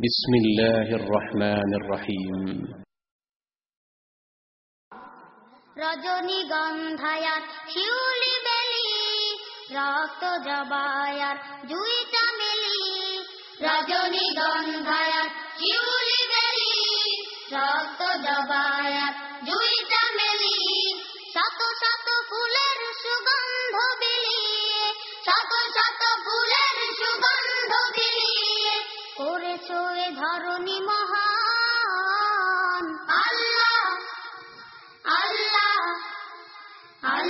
بسم الله الرحمن الرحيم রজনীগন্ধায়ার শিউলি বেলি রক্ত জবায়ার জুই চামেলি রজনীগন্ধায়ার শিউলি বেলি রক্ত জবায়ার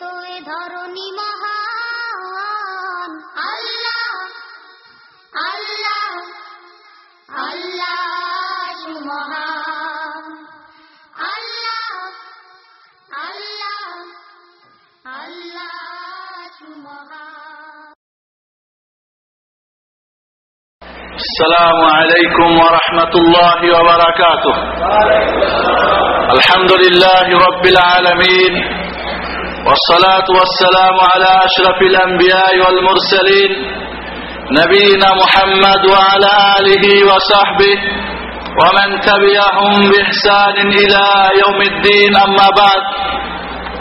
করেছো এ ধরণী মহান আল্লাহ আল্লাহ আল্লাহ সুমহান আল্লাহ আল্লাহ আল্লাহ সুমহান السلام عليكم ورحمة الله وبركاته الحمد لله رب العالمين والصلاة والسلام على أشرف الأنبياء والمرسلين نبينا محمد وعلى آله وصحبه ومن تبعهم بإحسان إلى يوم الدين. أما بعد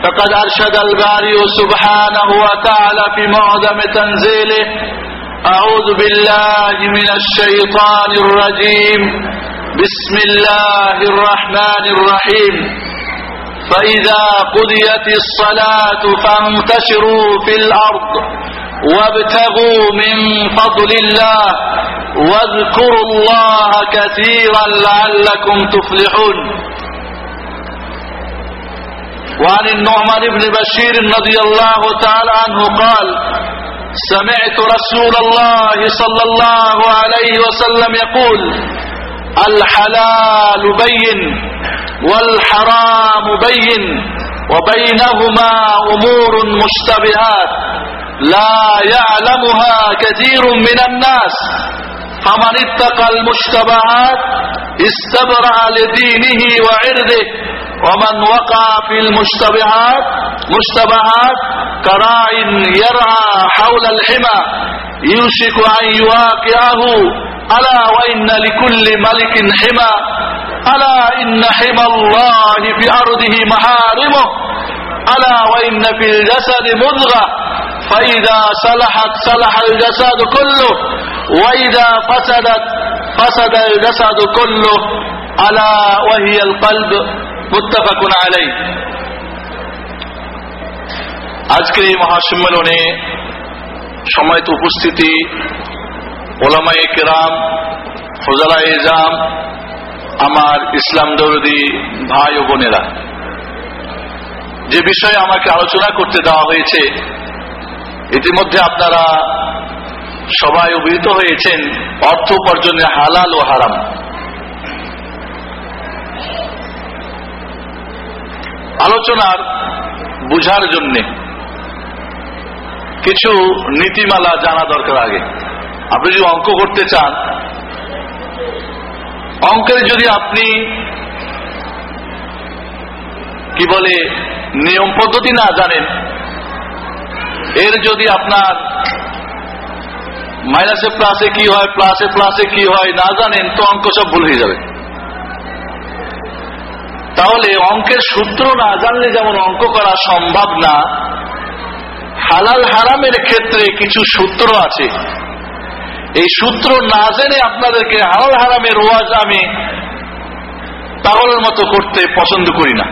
فقد أرشد الباري سبحانه وتعالى في معظم تنزيله أعوذ بالله من الشيطان الرجيم. بسم الله الرحمن الرحيم. فإذا قضيت الصلاة فانتشروا في الأرض وابتغوا من فضل الله واذكروا الله كثيرا لعلكم تفلحون. وعن النعمان بن بشير رضي الله تعالى عنه قال سمعت رسول الله صلى الله عليه وسلم يقول الحلال بين والحرام بين وبينهما أمور مشتبهات لا يعلمها كثير من الناس فمن اتقى المشتبهات استبرأ لدينه وعرضه ومن وقع في المشتبهات مشتبهات كراع يرعى حول الحمى يوشك أن يواقعه ألا وإن لكل ملك حمى ألا إن حمى الله في أرضه محارمه ألا وإن في الجسد مضغة. فإذا صلحت صلح الجسد كله وإذا فسدت فسد الجسد كله ألا وهي القلب متفق عليه আজকের এই মহাসম্মেলনে সময়ত উপস্থিতি ওলামাই কেরাম ফজলা এজাম আমার ইসলাম দরদি ভাই ও বোনেরা যে বিষয়ে আমাকে আলোচনা করতে দেওয়া হয়েছে ইতিমধ্যে আপনারা সবাই অভিহিত হয়েছেন অর্থ উপার্জনে হালাল ও হারাম। আলোচনার বুঝার জন্যে কিছু নীতিমালা জানা দরকার আগে। আপনি যদি অঙ্ক করতে চান, অঙ্কের যদি আপনি কি বলে, নিয়ম পদ্ধতি না জানেন এর যদি আপনার মাইনাসে প্লাসে কি হয়, প্লাসে প্লাসে কি হয়, না জানেন, তো অঙ্ক সব ভুল হয়ে যাবে। তাহলে অঙ্কের সূত্র না জানলে যেমন অঙ্ক করা সম্ভব না, হালাল হারামের ক্ষেত্রে কিছু সূত্র আছে। এই সূত্র না জেনে আপনাদেরকে হালাল হারামের ওয়াজ আমি পাগলের মতো করতে পছন্দ করি না।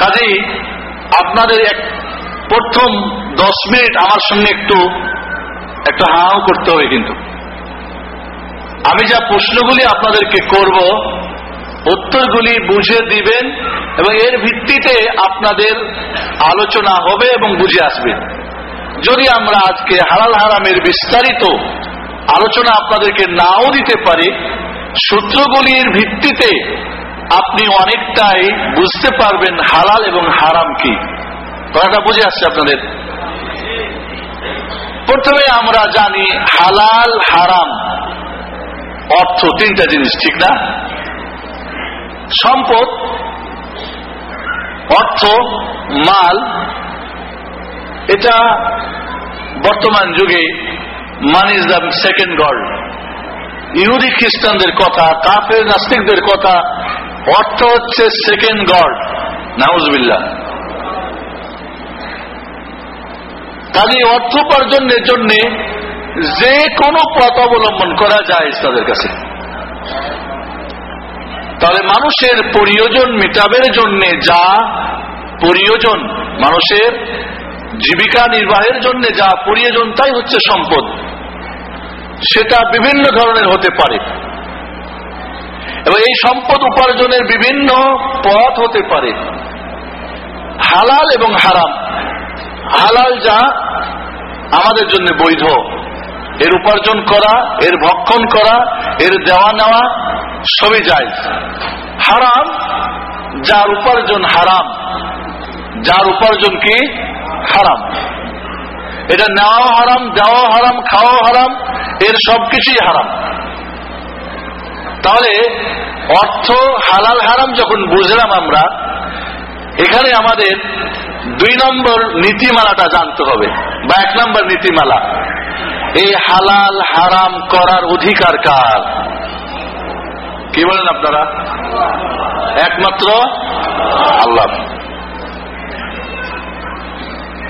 কাজেই আপনাদের এক প্রথম দশ মিনিট আমার সঙ্গে একটু, একটা হাও করতে হবে কিন্তু। আমি যা প্রশ্নগুলি আপনাদেরকে করব, উত্তরগুলি বুঝে দিবেন এবং এর ভিত্তিতে আপনাদের আলোচনা হবে এবং বুঝে আসবে। যদি আমরা আজকে হালাল হারামের বিস্তারিত আলোচনা আপনাদেরকে নাও দিতে পারি, সূত্রগুলির ভিত্তিতে আপনি অনেকটাই বুঝতে পারবেন হালাল এবং হারাম কি। কথাটা বুঝে আসছে আপনাদের? প্রথমে আমরা জানি হালাল, হারাম। অর্থ তিনটা জিনিস, ঠিক না? সম্পদ, অর্থ, মাল। এটা বর্তমান যুগে মান ইজ দ্য সেকেন্ড গড ইহুদি খ্রিস্টানদের কথা, কাফের নাস্তিকদের কথা, অর্থ হচ্ছে সেকেন্ড গড নাউজবিল্লা কাজে অর্থ উপার্জনের জন্য যে কোনো পথ অবলম্বন করা যায় তাদের কাছে। তাহলে মানুষের প্রয়োজন মেটাবের জন্য যা প্রয়োজন, মানুষের জীবিকা নির্বাহের জন্য যা প্রয়োজন তাই হচ্ছে সম্পদ। সেটা বিভিন্ন ধরনের হতে পারে। এবং এই সম্পদ উপার্জনের বিভিন্ন পথ হতে পারে। হালাল এবং হারাম। হালাল যা আমাদের জন্য বৈধ। এর উপার্জন করা, এর ভক্ষণ করা, এর দেওয়া নেওয়া সবই যায়। হারাম, যার উপার্জন হারাম, যার উপার্জন কি? হারাম। এটা নেওয়া হারাম দেওয়া হারাম খাওয়া হারাম, এর সবকিছুই হারাম। তাহলে অর্থ হালাল হারাম যখন বুঝলাম আমরা, এখানে আমাদের দুই নম্বর নীতিমালাটা জানতে হবে, বা এক নম্বর নীতিমালা। এই হালাল হারাম করার অধিকার কার? কি বলেন আপনারা? একমাত্র আল্লাহ।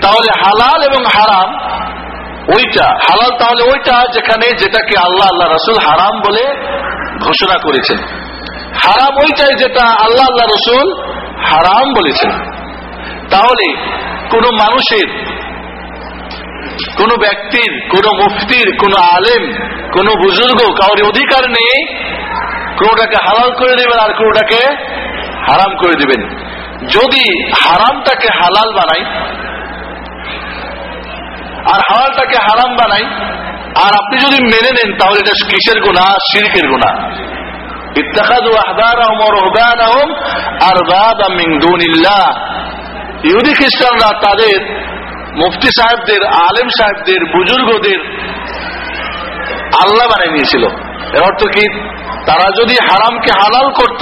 তাহলে হালাল এবং হারাম, ওইটা, হালাল তাহলে ওইটা যেখানে যেটাকে আল্লাহ আল্লাহ রসুল হারাম বলে ঘোষণা করেছেন। হারাম ওইটাই যেটা আল্লাহ আল্লাহ রসুল হারাম বলেছেন। তাহলে কোন মানুষের, কোন ব্যক্তির, কোন মুফতির, কোন আলেম, কোন বুজুর্গ কাউর অধিকার নেই, কোনটাকে হালাল করে দেবেন আর কোনটাকে হারাম করে দিবেন। যদি হারামটাকে হালাল বানাই আর হালালটাকে হারাম বানাই আর আপনি যদি মেনে নেন তাহলে এটা কিসের গুণা শিরকের গুণা اتخذوا احبارهم ورهبانهم اربابا من دون الله ইহুদি খ্রিস্টানরা তাদের মুফতি সাহেবদের আলেম সাহেবদের বুজুর্গদের আল্লাহ বানিয়ে নিয়েছিল এর অর্থ কি তারা যদি হারামকে হালাল করত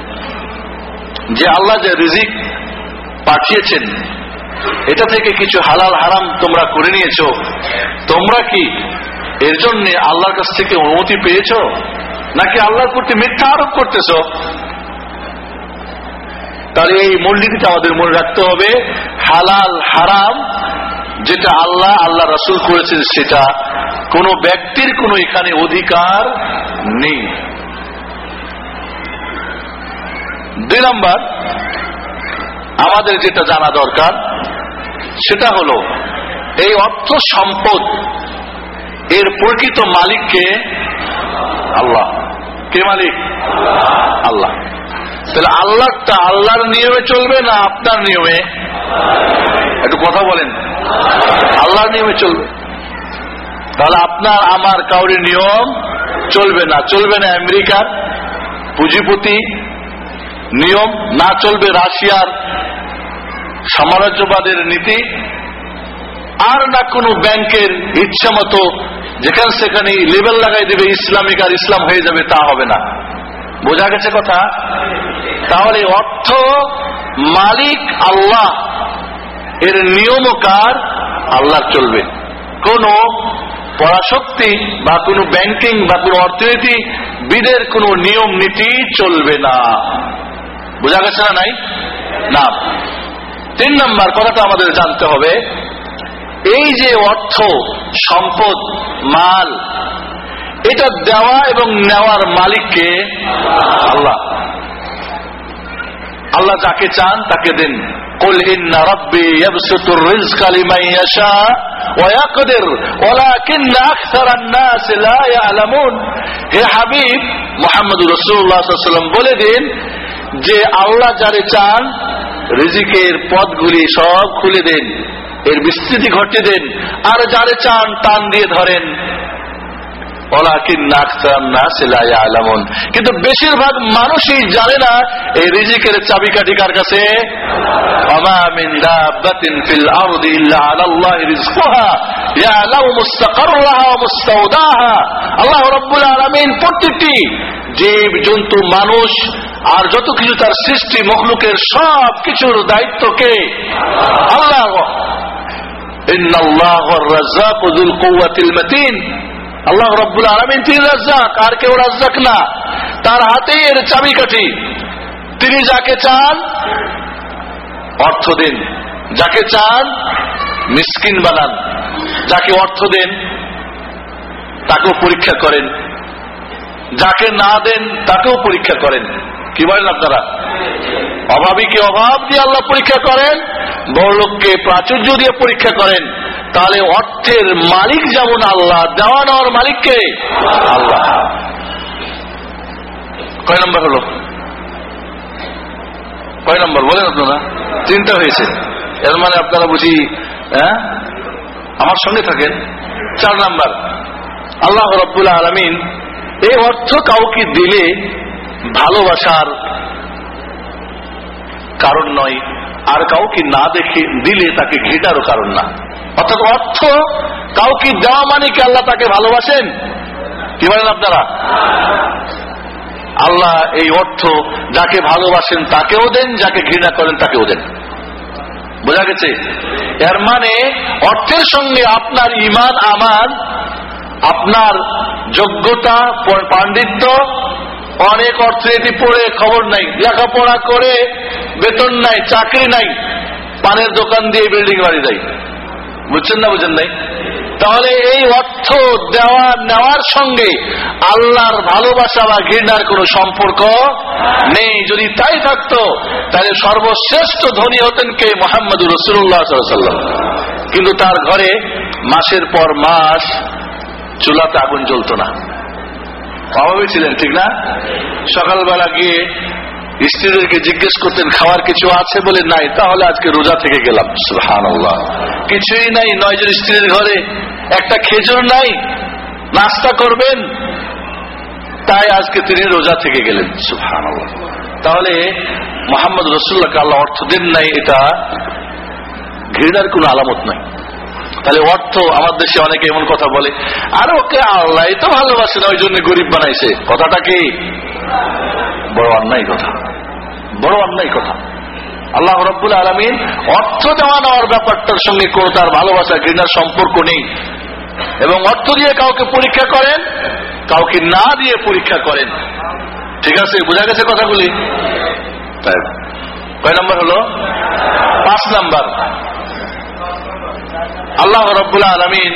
যে আল্লাহ যে রিজিক পাঠিয়েছেন, এটা থেকে কিছু হালাল হারাম তোমরা করে নিয়েছো। তোমরা কি এর জন্য আল্লাহর কাছ থেকে অনুমতি পেয়েছ? নাকি আল্লাহর প্রতি মিথ্যা আরোপ করতেছ? তাহলে এই মূলনীতিটা আমাদের মনে রাখতে হবে। হালাল হারাম যেটা আল্লাহ আল্লাহ রাসুল করেছেন সেটা কোন ব্যক্তির কোনো এখানে অধিকার নেই। দুই নম্বর, আমাদের যেটা জানা দরকার, সেটা হলো এই অর্থ সম্পদ এর প্রকৃত মালিককে আল্লাহ। কে মালিক? আল্লাহ। তাহলে আল্লাহটা আল্লাহর নিয়মে চলবে না আপনার নিয়মে? একটু কথা বলেন। আল্লাহর নিয়মে চলবে। তাহলে আপনার, আমার কাউরি নিয়ম চলবে না। চলবে না আমেরিকার পুঁজিপতি নিয়ম না চলবে রাশিয়ার সাম্রাজ্যবাদের নীতি, আর না কোনো ব্যাংকের ইচ্ছা মতো যেখানে সেখানে লেবেল লাগাই দেবে ইসলামিক আর ইসলাম হয়ে যাবে, তা হবে না। বোঝা গেছে কথা? তাহলে অর্থ মালিক আল্লাহ, এর নিয়ম কার? আল্লাহ চলবে। কোন পরাশক্তি বা কোন ব্যাংকিং বা কোন অর্থনীতি বিদের কোন নিয়ম নীতি চলবে না। বোঝা গেছে না নাই না তিন নম্বর কথাটা আমাদের জানতে হবে এই যে অর্থ সম্পদ মাল এটা দেওয়া এবং নেওয়ার মালিককে আল্লাহ আল্লাহ যাকে চান তাকে দেন قل إن ربي يبسط الرزق لمن يشاء ويقدر ولكن أكثر الناس لا يعلمون হে হাবিব মোহাম্মদ রসুল্লাহ সাল্লাম বলে দিন যে আল্লাহ যারে চান, রিজিকের পথগুলি সব খুলে দেন, এর বিস্তৃতি ঘটিয়ে দেন, আর যারে চান টান দিয়ে ধরেন। কিন্তু বেশিরভাগ মানুষই জানে না, এই রিজিকের চাবিকাঠি কার কাছে? আল্লাহ রব্বুল আলমিন প্রত্যেকটি জীব জন্তু মানুষ আর যত কিছু তার সৃষ্টি, মখলুকের সব কিছুর আল্লাহ। রাজ্জাকুল কুওয়াতিল মাতিন। আল্লাহ রব্বুল আলমিন তিনি রাজ্জাক, আর কেউ রাজ্জাক না। তার হাতেই এর চাবিকাঠি। তিনি যাকে চান, অর্থ দেন। যাকে চান, মিসকিন বানান। যাকে অর্থ দেন, তাকেও পরীক্ষা করেন। যাকে না দেন, তাকেও পরীক্ষা করেন। কি বলেন আপনারা? অভাবীকে অভাব? দিয়ে আল্লাহ পরীক্ষা করেন, বড় লোককে প্রাচুর্য দিয়ে পরীক্ষা করেন, তাহলে অর্থের মালিক যেমন আল্লাহ, দেওয়া নেওয়ার মালিককে আল্লাহ। কয় নম্বর হলো? কয় নম্বর? বলেন আপনারা। চিন্তা হয়েছে। এর মানে আপনারা বুঝি হ্যাঁ? আমার সঙ্গে থাকেন। চার নাম্বার। আল্লাহ রব্বুল্লাহ আলমিন এই অর্থ কাউকে দিলে ভালোবাসার কারণ নয়। আর কাউকে না দেখে দিলে তাকে ঘেটারও কারণ না। অর্থাৎ অর্থ কাউকে দেওয়া মানে কি আল্লাহ তাকে ভালোবাসেন? কি বলেন আপনারা? আল্লাহ এই অর্থ যাকে ভালোবাসেন তাকেও দেন, যাকে ঘৃণা করেন তাকেও দেন। বোঝা গেছে? এর মানে অর্থের সঙ্গে আপনার ইমান আমার, আপনার যোগ্যতা, পাণ্ডিত্য অনেক অর্থনীতি পড়ে খবর নাই। লেখাপড়া করে বেতন নাই, চাকরি নাই, পানের দোকান দিয়ে বিল্ডিং বাড়ি দেয় বুঝছেন না বুঝেন নাই? তাহলে এই অর্থ দেওয়া নেওয়ার সঙ্গে আল্লাহর ভালোবাসা বা ঘৃণার কোন সম্পর্ক নেই। যদি তাই থাকতো, তাহলে সর্বশ্রেষ্ঠ ধনী হতেন কে? মোহাম্মদ রসুল্লাহ সাল্লাম কিন্তু তার ঘরে মাসের পর মাস চুলাতে আগুন জ্বলত না। অভাবে ছিলেন, ঠিক না? সকালবেলা গিয়ে স্ত্রীদেরকে জিজ্ঞেস করতেন, খাওয়ার কিছু আছে? বলে, নাই, তাহলে আজকে রোজা থেকে গেলাম। সুহান কিছুই নাই নয়জন স্ত্রীর ঘরে। একটা খেজুর নাই, নাস্তা করবেন, তাই আজকে তিনি রোজা থেকে গেলেন সুহান তাহলে মোহাম্মদ রসুল্লাহকে আল্লাহ অর্থ দেন নাই, এটা ঘৃণার কোন আলামত নাই। তাহলে অর্থ আমার দেশে অনেকে এমন কথা বলে, আর ওকে আল্লাহ তো ভালোবাসে না, ওই জন্য গরিব বানাইছে। কথাটা কি? বড় অন্যায় কথা। বড় অন্যায় কথা। আল্লাহ রব্বুল আলমিন অর্থ দেওয়া নেওয়ার ব্যাপারটার সঙ্গে কোন তার ভালোবাসা, ঘৃণার সম্পর্ক নেই। এবং অর্থ দিয়ে কাউকে পরীক্ষা করেন, কাউকে না দিয়ে পরীক্ষা করেন। ঠিক আছে, বোঝা গেছে কথাগুলি? কয় নম্বর হলো? পাঁচ নাম্বার। আল্লাহ রব্বুল আলমিন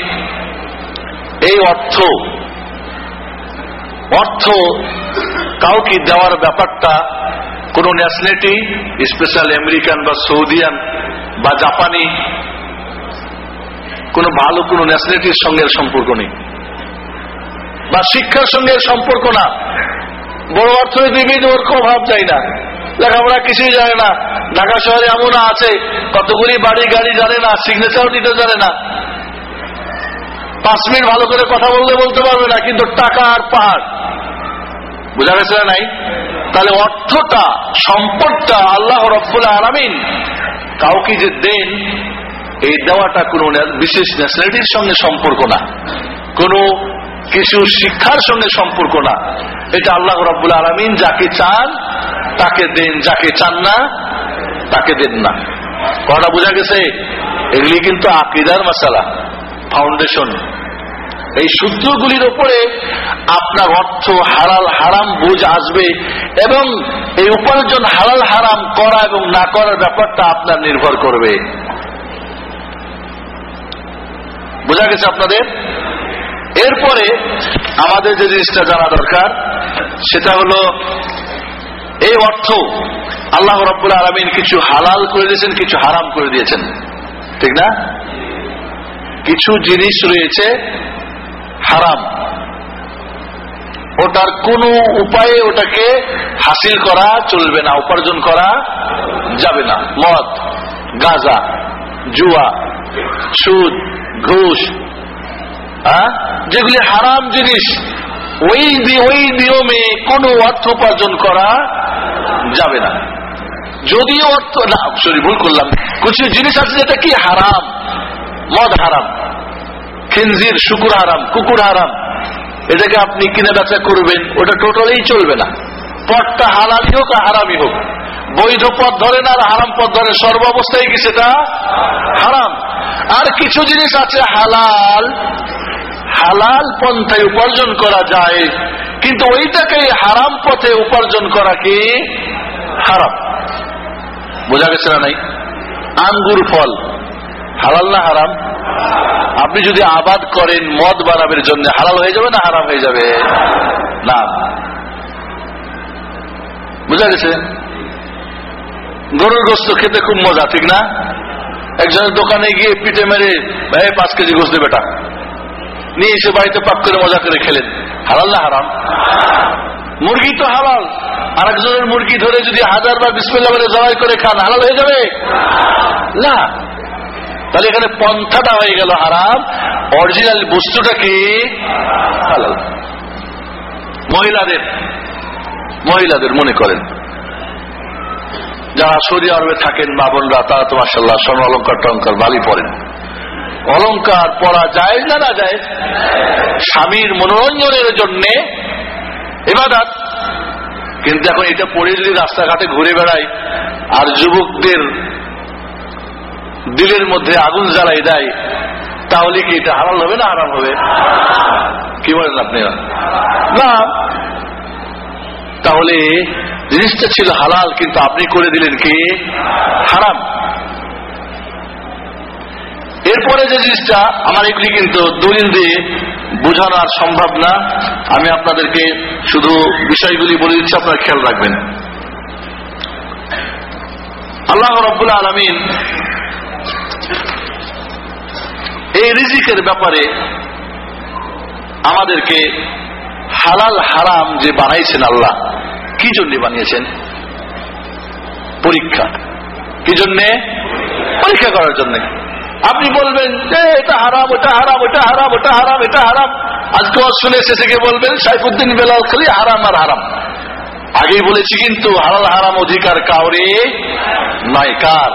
এই অর্থ অর্থ কাউকে দেওয়ার ব্যাপারটা কোন ন্যাশনালিটি স্পেশাল আমেরিকান বা সৌদিয়ান বা জাপানি কোন ভালো কোন ন্যাশনালিটির সঙ্গে সম্পর্ক নেই। বা শিক্ষার সঙ্গে সম্পর্ক না। বড় অর্থনীতিবিদ ওর কোনো ভাব চাই না। লেখাপড়া কিছুই জানে না। ঢাকা শহরে এমন আছে, কতগুলি বাড়ি, গাড়ি জানে না সিগনেচার দিতে জানে না। পাঁচ মিনিট ভালো করে কথা বললে বলতে পারবে না, কিন্তু টাকা আর পাহাড়। বোঝা গেছে নাই? তাহলে অর্থটা, সম্পদটা আল্লাহ রব্বুল আরামিন কাউকে যে দেন, এই দেওয়াটা কোন বিশেষ ন্যাশনালিটির সঙ্গে সম্পর্ক না। কোন কিছু শিক্ষার সঙ্গে সম্পর্ক না। এটা আল্লাহ রব্বুল আলমিন যাকে চান, তাকে দেন। যাকে চান না, তাকে দেন না। কটা বোঝা গেছে? এগুলি কিন্তু আকিদার মশালা ফাউন্ডেশন এই সূত্রগুলির উপরে আপনার অর্থ হারাল হারাম বুঝ আসবে এবং এই উপার্জন হারাল হারাম করা এবং না করার ব্যাপারটা আপনার নির্ভর করবে। বোঝা গেছে আপনাদের? এরপরে আমাদের যে জিনিসটা জানা দরকার, সেটা হলো এই অর্থ আল্লাহ রব্বুল আলমিন কিছু হালাল করে দিয়েছেন, কিছু হারাম করে দিয়েছেন। ঠিক না? কিছু জিনিস রয়েছে হারাম। ওটার কোন উপায়ে ওটাকে হাসিল করা চলবে না, উপার্জন করা যাবে না। মদ, গাজা, জুয়া, সুদ, ঘুষ? যেগুলি হারাম জিনিস, ওই ওই নিয়মে কোনো অর্থ উপার্জন করা যাবে না। যদিও অর্থ না সরি ভুল করলাম। কিছু জিনিস আছে যেটা কি? হারাম। মদ হারাম। খিনজির শুকুর হারাম, কুকুর হারাম। এটাকে আপনি কিনে বেচা করবেন, ওটা টোটালেই চলবে না। পথটা হালালি হোক আর হারামি হোক। বৈধ পথ ধরেন আর হারাম পথ ধরেন সর্বাবস্থায় কি সেটা? হারাম। আর কিছু জিনিস আছে হালাল। হালাল পন্থায় উপার্জন করা যায়। কিন্তু ওইটাকে হারাম পথে উপার্জন করা কি? হারাম। বোঝা গেছে না নাই? আঙ্গুর ফল। হালাল না হারাম? আপনি যদি আবাদ করেন, মদ বানাবের জন্য, হালাল হয়ে যাবে না হারাম হয়ে যাবে? না। বুঝা গেছে? গরুর গোস্ত খেতে খুব মজা, ঠিক না? একজনের দোকানে গিয়ে পিঠে মেরে ভাই পাঁচ কেজি গোস্ত বেটা। নিয়ে এসে বাড়িতে পাক করে মজা করে খেলেন। হালাল না হারাম? মুরগি তো হালাল। আর একজনের মুরগি ধরে যদি হাজার বার বিসমিল্লা বলে জবাই করে খান, হালাল হয়ে যাবে? না। তাহলে এখানে পন্থাটা হয়ে গেল হারাম। অরিজিনাল বস্তুটা কি? হালাল। মহিলাদের মহিলাদের মনে করেন। যারা সৌদি আরবে থাকেন, মা বোনরা, তারা তো মাসাল্লাহ স্বর্ণ অলঙ্কার টঙ্কার বালি পড়েন অলঙ্কার পরা যায় না না যায়? স্বামীর মনোরঞ্জনের জন্যে এবাদাত কিন্তু এখন এটা পরে যদি রাস্তাঘাটে ঘুরে বেড়ায় আর যুবকদের দিলের মধ্যে আগুন জ্বালাই দেয়, তাহলে কি এটা হারাল হবে না হারাম হবে? কি বলেন আপনি? না। তাহলে জিনিসটা ছিল হালাল, কিন্তু আপনি করে দিলেন কি? হারাম। এরপরে যে জিনিসটা আমার এগুলি কিন্তু দলিল দিয়ে বোঝানো আর সম্ভব না। আমি আপনাদেরকে শুধু বিষয়গুলি বলে দিচ্ছি, আপনারা খেয়াল রাখবেন। আল্লাহ রব্বুল আলমিন এই রিজিকের ব্যাপারে আমাদেরকে হালাল হারাম যে বানাইছেন আল্লাহ, কি জন্য বানিয়েছেন? পরীক্ষা। কি জন্যে? পরীক্ষা করার জন্য। আপনি বলবেন যে এটা হারাম, ওটা হারাম ওটা হারাম ওটা হারাম, এটা হারাম। আজকে শুনে শেষে গিয়ে বলবেন, সাইফুদ্দিন বেলাল খালি হারাম আর হারাম। আগেই বলেছি কিন্তু, হালাল হারাম অধিকার কাউরে নয় কার?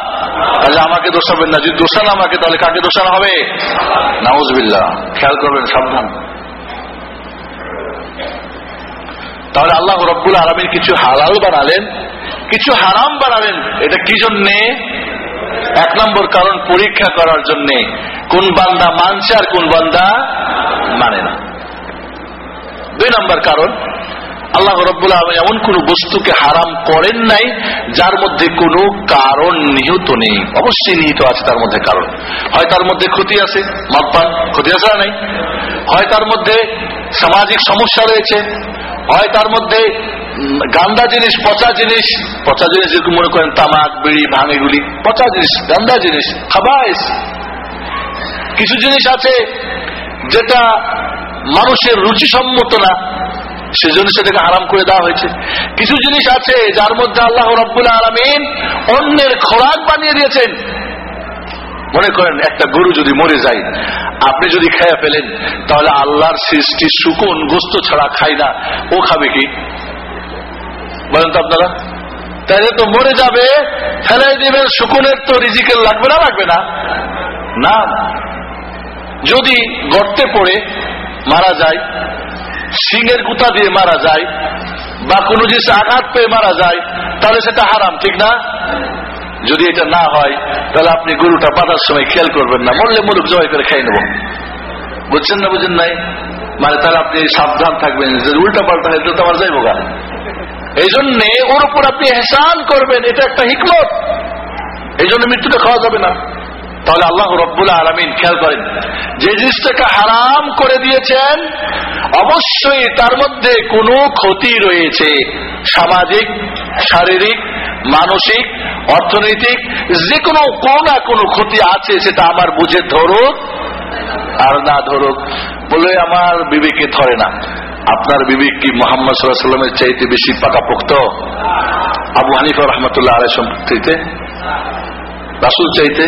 তাহলে আমাকে দোষাবেন না। যদি দোষান আমাকে, তাহলে কাকে দোষানো হবে? নাউজবিল্লা খেয়াল করবেন, সাবধান। তাহলে আল্লাহ রব্বুল আলমীর কিছু হালাল বানালেন, কিছু হারাম বানালেন। এটা কি জন্যে? এক নম্বর কারণ, পরীক্ষা করার জন্যে। কোন বান্দা মানছে আর কোন বান্দা মানে না। দুই নম্বর কারণ আল্লাহ রব্বুল আলম এমন কোন বস্তুকে হারাম করেন নাই, যার মধ্যে কোনো কারণ নিহত নেই। অবশ্যই নিহিত আছে তার মধ্যে কারণ। হয় তার মধ্যে ক্ষতি আছে মদপান ক্ষতি আছে নাই? হয় তার মধ্যে সামাজিক সমস্যা রয়েছে, হয় তার মধ্যে গান্দা জিনিস, পচা জিনিস পচা জিনিস যেরকম মনে করেন তামাক, বিড়ি, ভাঙ এগুলি পচা জিনিস, গান্দা জিনিস, খাবাইস। কিছু জিনিস আছে যেটা মানুষের রুচিসম্মত না সেজন্য সেটাকে হারাম করে দেওয়া হয়েছে। কিছু জিনিস আছে যার মধ্যে আল্লাহ রব্বুল আলমিন অন্যের খোরাক বানিয়ে দিয়েছেন। মনে করেন, একটা গরু যদি মরে যায়, আপনি যদি খেয়ে ফেলেন, তাহলে আল্লাহর সৃষ্টি শুকুন গোস্ত ছাড়া খাই না। ও খাবে কি? বলেন তো আপনারা। তাহলে তো মরে যাবে, ফেলাই দিবেন, শুকুনের তো রিজিকের লাগবে না লাগবে না। না। যদি গর্তে পড়ে, মারা যায় সিংহের গুতা দিয়ে মারা যায় বা কোনো জিনিস আঘাত পেয়ে মারা যায়, তাহলে সেটা হারাম, ঠিক না? যদি এটা না হয়, তাহলে আপনি গরুটা বাঁধার সময় খেয়াল করবেন না, মরলে মুলুক জয় করে খাই নেব। বুঝছেন না, বুঝেন নাই? মানে তাহলে আপনি সাবধান থাকবেন যে উল্টা পাল্টা হয়তো তো আমার যাইব গা। এই জন্যে ওর উপর আপনি হেসান করবেন, এটা একটা হিকমত। এই জন্য মৃত্যুটা খাওয়া যাবে না। তাহলে আল্লাহ রব্বুল আলমিন খেয়াল করেন, যে জিনিসটাকে হারাম করে দিয়েছেন, অবশ্যই তার মধ্যে কোনো ক্ষতি রয়েছে। সামাজিক, শারীরিক, মানসিক, অর্থনৈতিক, যে কোনো কোনো না কোনো ক্ষতি আছে, সেটা আমার বুঝে ধরুক আর না ধরুক। বলে আমার বিবেকে ধরে না। আপনার বিবেক কি মোহাম্মদ সাল্লামের চাইতে বেশি পাকাপোক্ত? আবু হানিফা রহমতুল্লাহ আলাই সম্পর্কে রাসুল চাইতে?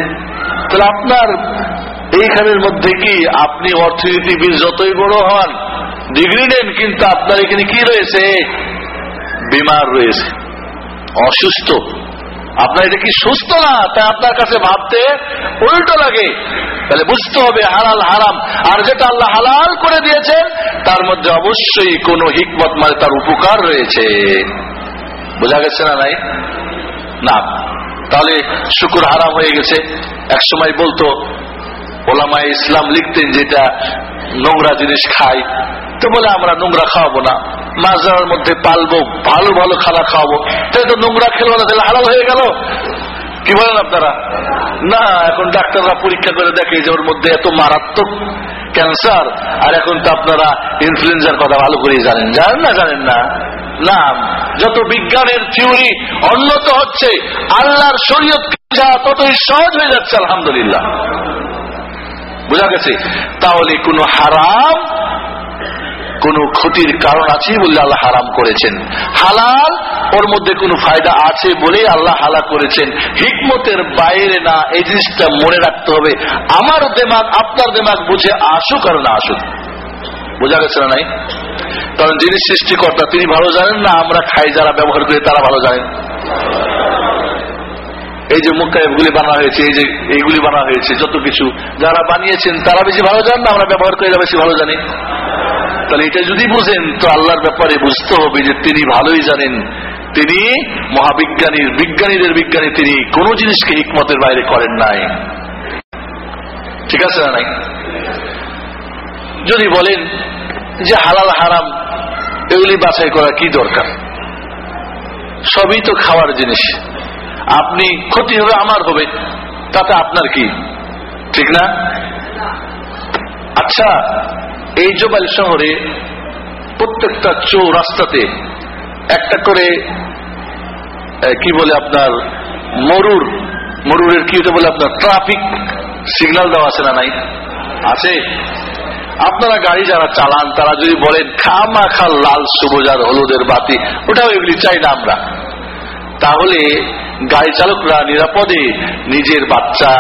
তাহলে আপনার এইখানের মধ্যে কি আপনি অর্থনীতিবিদ যতই বড় হন, ডিগ্রি নেন, কিন্তু আপনার এখানে কি রয়েছে? বিমার রয়েছে। অসুস্থ। আপনার এটা কি সুস্থ না? তাই আপনার কাছে ভাবতে উল্টো লাগে। তাহলে বুঝতে হবে, হালাল হারাম। আর যেটা আল্লাহ হালাল করে দিয়েছেন, তার মধ্যে অবশ্যই কোনো হিকমত মানে তার উপকার রয়েছে। বোঝা গেছে না নাই? না। তাহলে শুকুর হারাম হয়ে গেছে। এক সময় বলতো, ওলামায় ইসলাম লিখতেন যেটা নোংরা জিনিস খাই তো বলে, আমরা নোংরা খাওয়াবো না। মাজার মধ্যে পালবো, ভালো ভালো খানা খাওয়াবো। তাই তো নোংরা খেলো না, তাহলে হালাল হয়ে গেল। কি বলেন আপনারা? না, এখন ডাক্তাররা পরীক্ষা করে দেখে যে ওর মধ্যে এত মারাত্মক ক্যান্সার, আর এখন তো আপনারা ইনফ্লুয়েঞ্জার কথা ভালো করেই জানেন। জানেন না জানেন না? না যত বিজ্ঞানের থিওরি উন্নত হচ্ছে, আল্লাহর শরীয়ত যা, ততই সহজ হয়ে যাচ্ছে, আলহামদুলিল্লাহ। বোঝা গেছে? তাহলে কোনো হারাম, কোন ক্ষতির কারণ আছে বলে আল্লাহ হারাম করেছেন। হালাল, ওর মধ্যে কোনো ফায়দা আছে বলে আল্লাহ হালা করেছেন। হিকমতের বাইরে না, এই জিনিসটা মনে রাখতে হবে। আমার দেমাগ, আপনার দেমাগ বুঝে আসুক আর না আসুক। বোঝা গেছে না নাই? কারণ যিনি সৃষ্টিকর্তা, তিনি ভালো জানেন না, আমরা খাই যারা ব্যবহার করি, তারা ভালো জানেন। এই যে এগুলি বানা হয়েছে, এই যে এইগুলি বানা হয়েছে, যত কিছু যারা বানিয়েছেন, তারা বেশি ভালো জানেন না, আমরা ব্যবহার করি বেশি ভালো জানি। তাহলে এটা যদি বুঝেন, তো আল্লাহর ব্যাপারে বুঝতে হবে যে তিনি ভালোই জানেন। তিনি মহাবিজ্ঞানীর বিজ্ঞানীদের বিজ্ঞানী, তিনি কোন জিনিসকে হিকমতের বাইরে করেন নাই। ঠিক আছে না নাই? যদি বলেন যে হালাল হারাম, এগুলি বাছাই করা কি দরকার? সবই তো খাওয়ার জিনিস। আপনি ক্ষতি হবে, আমার হবে, তাতে আপনার কি? ঠিক না? আচ্ছা এই জোবাইল শহরে প্রত্যেকটা চৌ রাস্তাতে একটা করে কি বলে আপনার, মরুর, মরুরের কি বলে আপনার, ট্রাফিক সিগন্যাল দেওয়া আছে না নাই? আছে? আপনারা গাড়ি যারা চালান, তারা যদি বলেন খামা খাল লাল সবুজ আর হলুদের বাতি, ওটাও এগুলি চাই না আমরা। তাহলে গাড়ি চালকরা নিরাপদে নিজের বাচ্চা,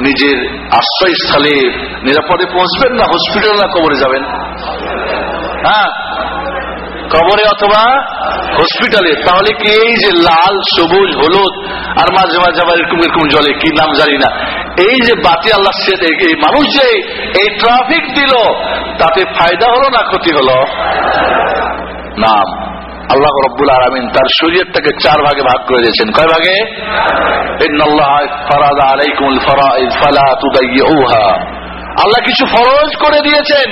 নিজের আশ্রয়স্থলে নিরাপদে পৌঁছবেন না হসপিটাল না কবরে যাবেন? হ্যাঁ? কবরে অথবা হসপিটালে তাহলে কি এই যে লাল, সবুজ, হলুদ, আর মাঝে মাঝে আবার এরকম এরকম জলে, কি নাম জানি না। এই যে বাতি আল্লাহ এই মানুষ যে এই ট্রাফিক দিল, তাতে ফায়দা হলো না ক্ষতি হলো? নাম আল্লাহ রব্বুল আলমিন তার শরীয়তটাকে চার ভাগে ভাগ করে দিয়েছেন। কয় ভাগে? আল্লাহ কিছু ফরজ করে দিয়েছেন।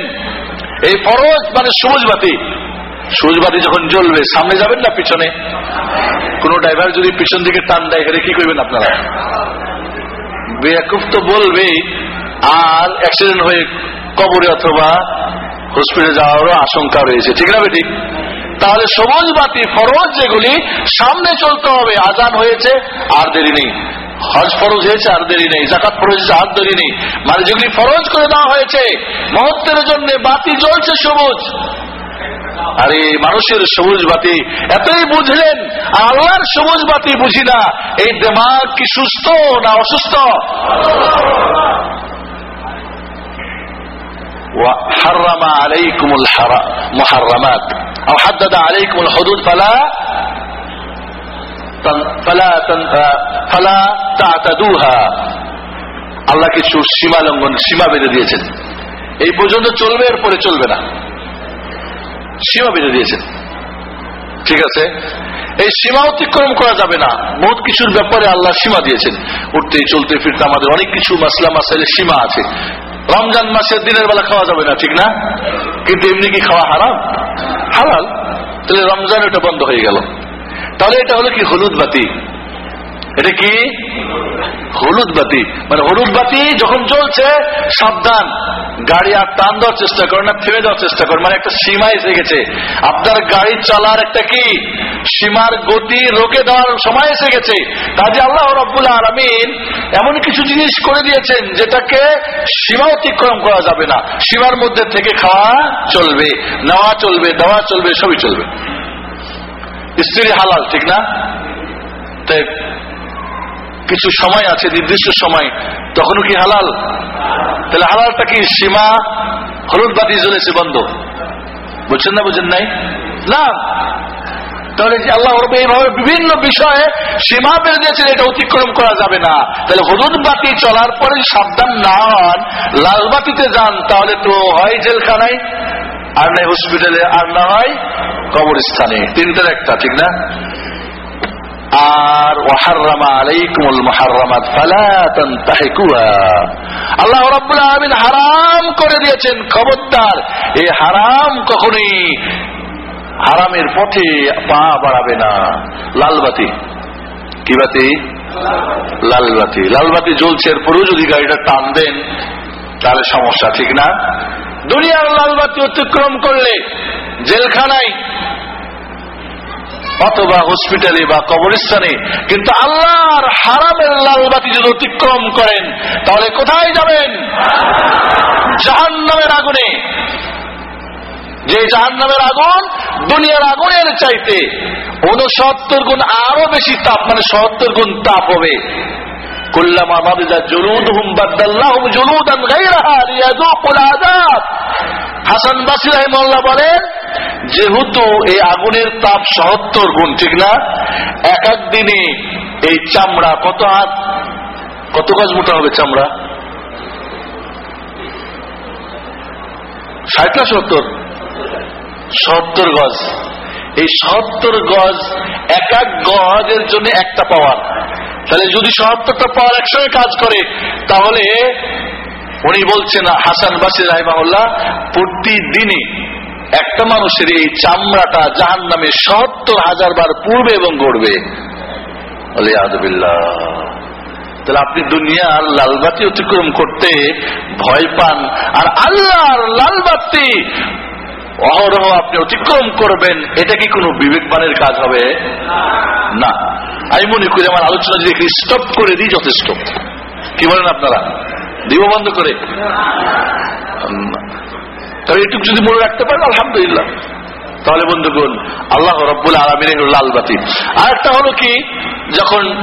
এই ফরজ মানে সবুজ বাতি। সবুজ বাতি যখন জ্বলবে, সামনে যাবেন না পিছনে? কোন ড্রাইভার যদি পিছন দিকে টান দেয়, এখানে কি করবেন আপনারা? বেয়াকুফ তো বলবে আর অ্যাক্সিডেন্ট হয়ে কবরে অথবা হসপিটালে যাওয়ারও আশঙ্কা রয়েছে, ঠিক না বেটি? তাহলে সবুজ বাতি ফরজ যেগুলি, সামনে চলতে হবে, আজান হয়েছে, আর দেরি নেই। হজ ফরজ হয়েছে, আর দেরি নেই। জাকাত ফরজ হয়েছে, আর দেরি নেই। মানে যেগুলি ফরজ করে দেওয়া হয়েছে, মহত্বের জন্য বাতি জ্বলছে সবুজ আরে মানুষের সবুজ বাতি এতই বুঝলেন আর আল্লাহর সবুজ বাতি বুঝি না এই দেমাগ কি সুস্থ না অসুস্থ وحرم عليكم المحرمات او حدد عليكم الحدود فلا فلا فلا تعتدوها আল্লাহ কিছু সীমা লঙ্ঘন সীমা বেঁধে দিয়েছেন এই পর্যন্ত চলবে এরপরে চলবে না সীমা বেঁধে দিয়েছেন ঠিক আছে? এই সীমা অতিক্রম করা যাবে না। বহুত কিছুর ব্যাপারে আল্লাহ সীমা দিয়েছেন। উঠতে চলতে ফিরতে আমাদের অনেক কিছু মাসলা মাসাইলের সীমা আছে। রমজান মাসের দিনের বেলা খাওয়া যাবে না, ঠিক না? কিন্তু এমনি কি খাওয়া হারাম? হালাল। তাহলে রমজান এটা বন্ধ হয়ে গেল। তাহলে এটা হলো কি হলুদ বাতি? এটা কি? হলুদ বাতি। মানে হলুদ বাতি যখন চলছে সাবধান। গাড়ি আর টান দেওয়ার চেষ্টা করেন না, ফেলে দেওয়ার চেষ্টা করেন মানে একটা সীমা এসে গেছে। আপনার গাড়ি চলার একটা কি? সীমার গতি রোকে দেওয়ার সময় এসে গেছে। কাজে আল্লাহ রব্বুল আলমিন এমন কিছু জিনিস করে দিয়েছেন যেটাকে সীমা অতিক্রম করা যাবে না। সীমার মধ্যে থেকে খাওয়া চলবে, নেওয়া চলবে, দেওয়া চলবে, সবই চলবে। স্ত্রী হালাল, ঠিক না? তাই কিছু সময় আছে, নির্দিষ্ট সময়, তখনও কি হালাল? তাহলে হালালটা কি সীমা, হলুদ বাতি জ্বলেছে বন্ধ? বুঝছেন না, বুঝেন নাই? না। তাহলে আল্লাহ এইভাবে বিভিন্ন বিষয়ে সীমা বেড়ে দিয়েছেন, এটা অতিক্রম করা যাবে না। তাহলে হলুদ বাতি চলার পরে সাবধান না হন, লাল বাতিতে যান, তাহলে তো হয় জেলখানায়, আর নাই হসপিটালে আর না হয় কবরস্থানে। তিনটার একটা, ঠিক না? আর ওয়াহাররামা আলাইকুমুল মুহাররামাত ফালা তানতাহিকুহা। আল্লাহ রাব্বুল আলামিন হারাম করে দিয়েছেন, খবরদার। এই হারাম কখনোই হারামের পথে পা বাড়াবে না। লাল বাতি কি বাতি? লাল বাতি লাল বাতি জ্বলছে, এরপরেও যদি গাড়িটা টান দেন, তাহলে সমস্যা, ঠিক না? দুনিয়ার লাল বাতি অতিক্রম করলে জেলখানায় অথবা হসপিটালে বা কবরস্থানে, কিন্তু আল্লাহর হারামের লাল বাতি যদি অতিক্রম করেন, তাহলে কোথায় যাবেন? জাহান নামের আগুনে। যে জাহান নামের আগুন দুনিয়ার আগুনের চাইতে উনসত্তর গুণ আরও বেশি তাপ মানে সত্তর গুণ তাপ হবে। কুল্লামা মাদিদা জুলুদহুম বাদদাল্লাহুম জুলুদান গায়রাহা লিয়াযুকুল আযাব। হাসান বাসরি রাহিমাহুল্লাহ বলেন, যেহেতু এই আগুনের তাপ সহত্তর গুণ, ঠিক না? এক এক দিনে এই চামড়া কত হাত কত গজ মোটা হবে চামড়া? ষাট না সত্তর? সত্তর গজ। এই সত্তর গজ, এক এক গজের জন্য একটা পাওয়ার। তাহলে যদি সত্তরটা পাওয়ার একসঙ্গে কাজ করে, তাহলে উনি বলছেন, হাসান বাসির রাহিমাহুল্লাহ, প্রতিদিনই একটা মানুষের এই চামড়াটা জাহান নামে সত্তর হাজার বার পূর্বে এবং গড়বে। তাহলে আপনি দুনিয়ার লালবাতি অতিক্রম করতে ভয় পান, আর আল্লাহর লালবাতি অহরহ আপনি অতিক্রম করবেন, এটা কি কোনো বিবেকবানের কাজ হবে? না। আমি মনে করি আমার আলোচনা যদি স্টপ করে দিই যথেষ্ট। কি বলেন আপনারা? দিব বন্ধ করে? তাহলে এটুকু যদি মনে রাখতে পারেন, আলহামদুলিল্লাহ। তাহলে বন্ধুগণ, আল্লাহ রব্বুল আলমিনের লাল বাতি। আর একটা হলো কি, যখন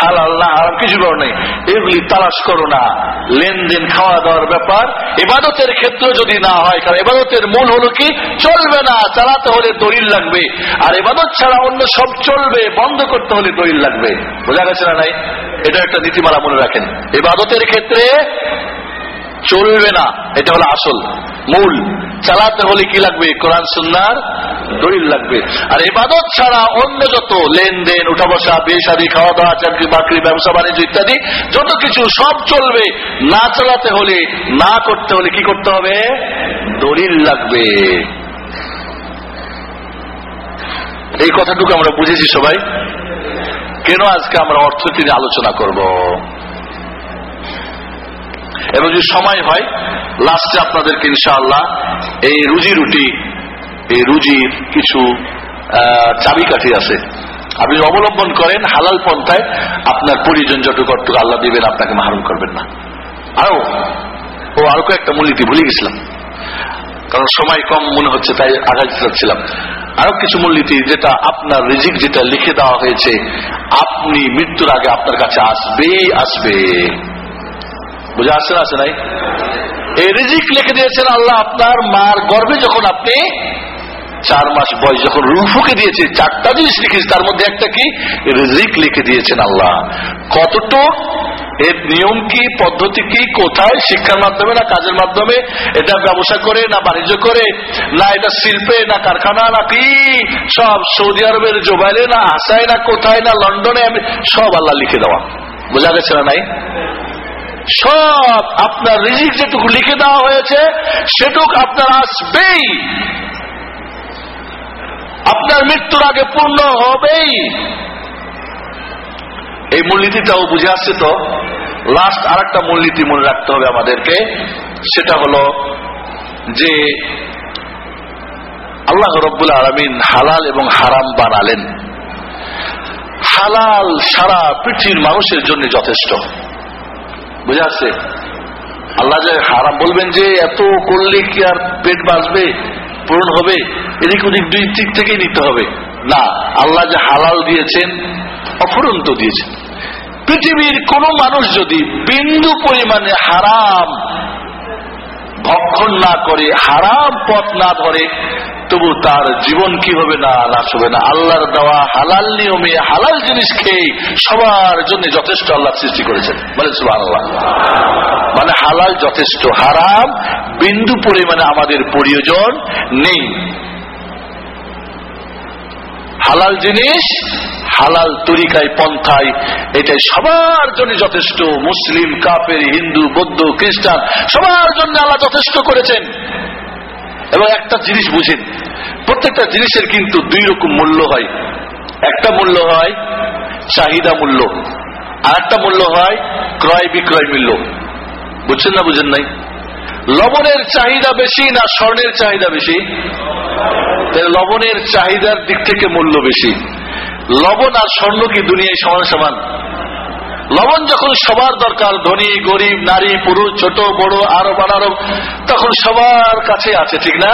হালাল না এগুলি তালাশ করো না। লেনদেন খাওয়া দাওয়ার ব্যাপার এবাদতের ক্ষেত্রে যদি না হয়, কারণ এবাদতের মূল হলো কি? চলবে না, চালাতে হলে দলিল লাগবে। আর এবাদত ছাড়া অন্য সব চলবে, বন্ধ করতে হলে দলিল লাগবে। বোঝা গেছে না নাই? এটা একটা নীতিমালা মনে রাখেন। এবাদতের ক্ষেত্রে চলবে না, এটা হলো আসল, মূল। চালাতে হলে কি লাগবে? কোরআন, সুন্নার দলিল লাগবে। আর এবাদত ছাড়া অন্য যত লেনদেন উঠা বসা শাদী খাওয়া দাওয়া চাকরি, বাকরি, ব্যবসা, বাণিজ্য ইত্যাদি, যত কিছু সব চলবে। না চালাতে হলে, না করতে হলে কি করতে হবে? দলিল লাগবে। এই কথাটুকু আমরা বুঝেছি সবাই। কেন আজকে আমরা অর্থনীতি আলোচনা করব? এবং যদি সময় হয় লাস্টে আপনাদেরকে ইনশাআল্লাহ এই রুজি রুটি, এই রুজির কিছু চাবিকাঠি আছে। আপনি অবলম্বন করেন হালাল পন্থায়, আপনার পরিজন যতটুকু আল্লাহ দিবেন, আপনাকে মাহরুম করবেন না। আরও, ও, আরও কয়েকটা মূলনীতি ভুলে গেছিলাম। কারণ সময় কম মনে হচ্ছে, তাই আঘাত চাচ্ছিলাম আরও কিছু মূলনীতি, যেটা আপনার রিজিক যেটা লিখে দেওয়া হয়েছে, আপনি মৃত্যুর আগে আপনার কাছে আসবেই আসবে। বুঝে আসছে না, আসে নাই? এই রিজিক লিখে দিয়েছেন আল্লাহ আপনার মার গর্বে যখন আপনি চার মাস বয়স যখন রুফুকে দিয়েছে, চারটা জিনিস লিখেছে তার মধ্যে একটা কি? রিজিক লিখে দিয়েছেন আল্লাহ। কতটুক? এর নিয়ম কি, পদ্ধতি কি, কোথায়, শিক্ষার মাধ্যমে না কাজের মাধ্যমে? এটা ব্যবসা করে না বাণিজ্য করে? না এটা শিল্পে, না কারখানা, না কি? সব সৌদি আরবের জোবাইলে, না আসায়, না কোথায়, না লন্ডনে সব আল্লাহ লিখে দেওয়া। বোঝা গেছে না নাই? সব আপনার রিজিক যেটুকু লিখে দেওয়া হয়েছে, সেটুক আপনার আসবেই। আপনার মৃত্যুর আগে পূর্ণ হবেই। এই মূলনীতিটাও বুঝে আসছে তো? লাস্ট আর একটা মূলনীতি মনে রাখতে হবে আমাদেরকে, সেটা হলো যে আল্লাহ রব্বুল আলমিন হালাল এবং হারাম বানালেন। হালাল সারা পৃথিবীর মানুষের জন্য যথেষ্ট। বুঝে আসছে আল্লাহ যে হারাম বলবেন যে এত করলে কি আর পেট বাঁচবে, পূরণ হবে? এদিক ওদিক দুই দিক থেকেই নিতে হবে। না, আল্লাহ যে হালাল দিয়েছেন, অফুরন্ত দিয়েছেন। পৃথিবীর কোন মানুষ যদি বিন্দু পরিমাণে হারাম ভক্ষণ না করে, হারাম পথ না ধরে, তবু তার জীবন কি হবে না, নাশ হবে না। আল্লাহর দেওয়া হালাল নিয়মে হালাল জিনিস খেয়ে সবার জন্য যথেষ্ট আল্লাহ সৃষ্টি করেছেন। বলে আল্লাহ মানে হালাল যথেষ্ট। হারাম বিন্দু পরিমাণে আমাদের প্রয়োজন নেই। হালাল জিনিস, হালাল তরিকায় পন্থায়, এটাই সবার জন্য যথেষ্ট। মুসলিম কাপের হিন্দু, বৌদ্ধ, খ্রিস্টান, সবার জন্য আল্লাহ যথেষ্ট করেছেন। এবং একটা জিনিস বুঝেন, প্রত্যেকটা জিনিসের কিন্তু দুই রকম মূল্য হয়। একটা মূল্য হয় চাহিদা মূল্য, আর একটা মূল্য হয় ক্রয় বিক্রয় মূল্য। বুঝছেন না বুঝেন নাই? লবণের চাহিদা বেশি না স্বর্ণের চাহিদা বেশি? লবণের চাহিদার দিক থেকে মূল্য বেশি। লবণ আর স্বর্ণ কি দুনিয়ায় সমান সমান? লবণ যখন সবার দরকার, ধনী, গরিব, নারী, পুরুষ, ছোট, বড়, আরব আরব তখন সবার কাছে আছে, ঠিক না?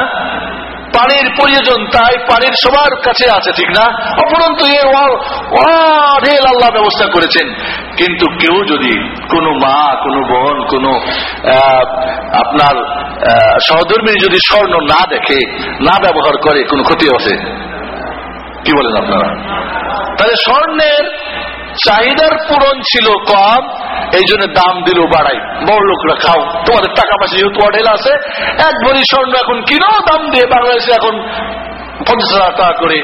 পানির প্রয়োজন, তাই পানির সবার কাছে আছে, ঠিক না? অপরন্তু আল্লাহ ব্যবস্থা করেছেন। কিন্তু কেউ যদি কোনো মা, কোনো বোন, কোনো আপনার সহধর্মী যদি স্বর্ণ না দেখে, না ব্যবহার করে, কোনো ক্ষতি আছে? কি বলেন আপনারা? তাহলে স্বর্ণের চাহিদার পূরণ ছিল কম, এই জন্য দাম দিল বাড়াই। বড় লোকরা খাও। তোমাদের টাকা পয়সা যেহেতু অঢেল আছে এক ভরি স্বর্ণ এখন কিনো দাম দিয়ে বাংলাদেশে এখন পঞ্চাশ হাজার টাকা করে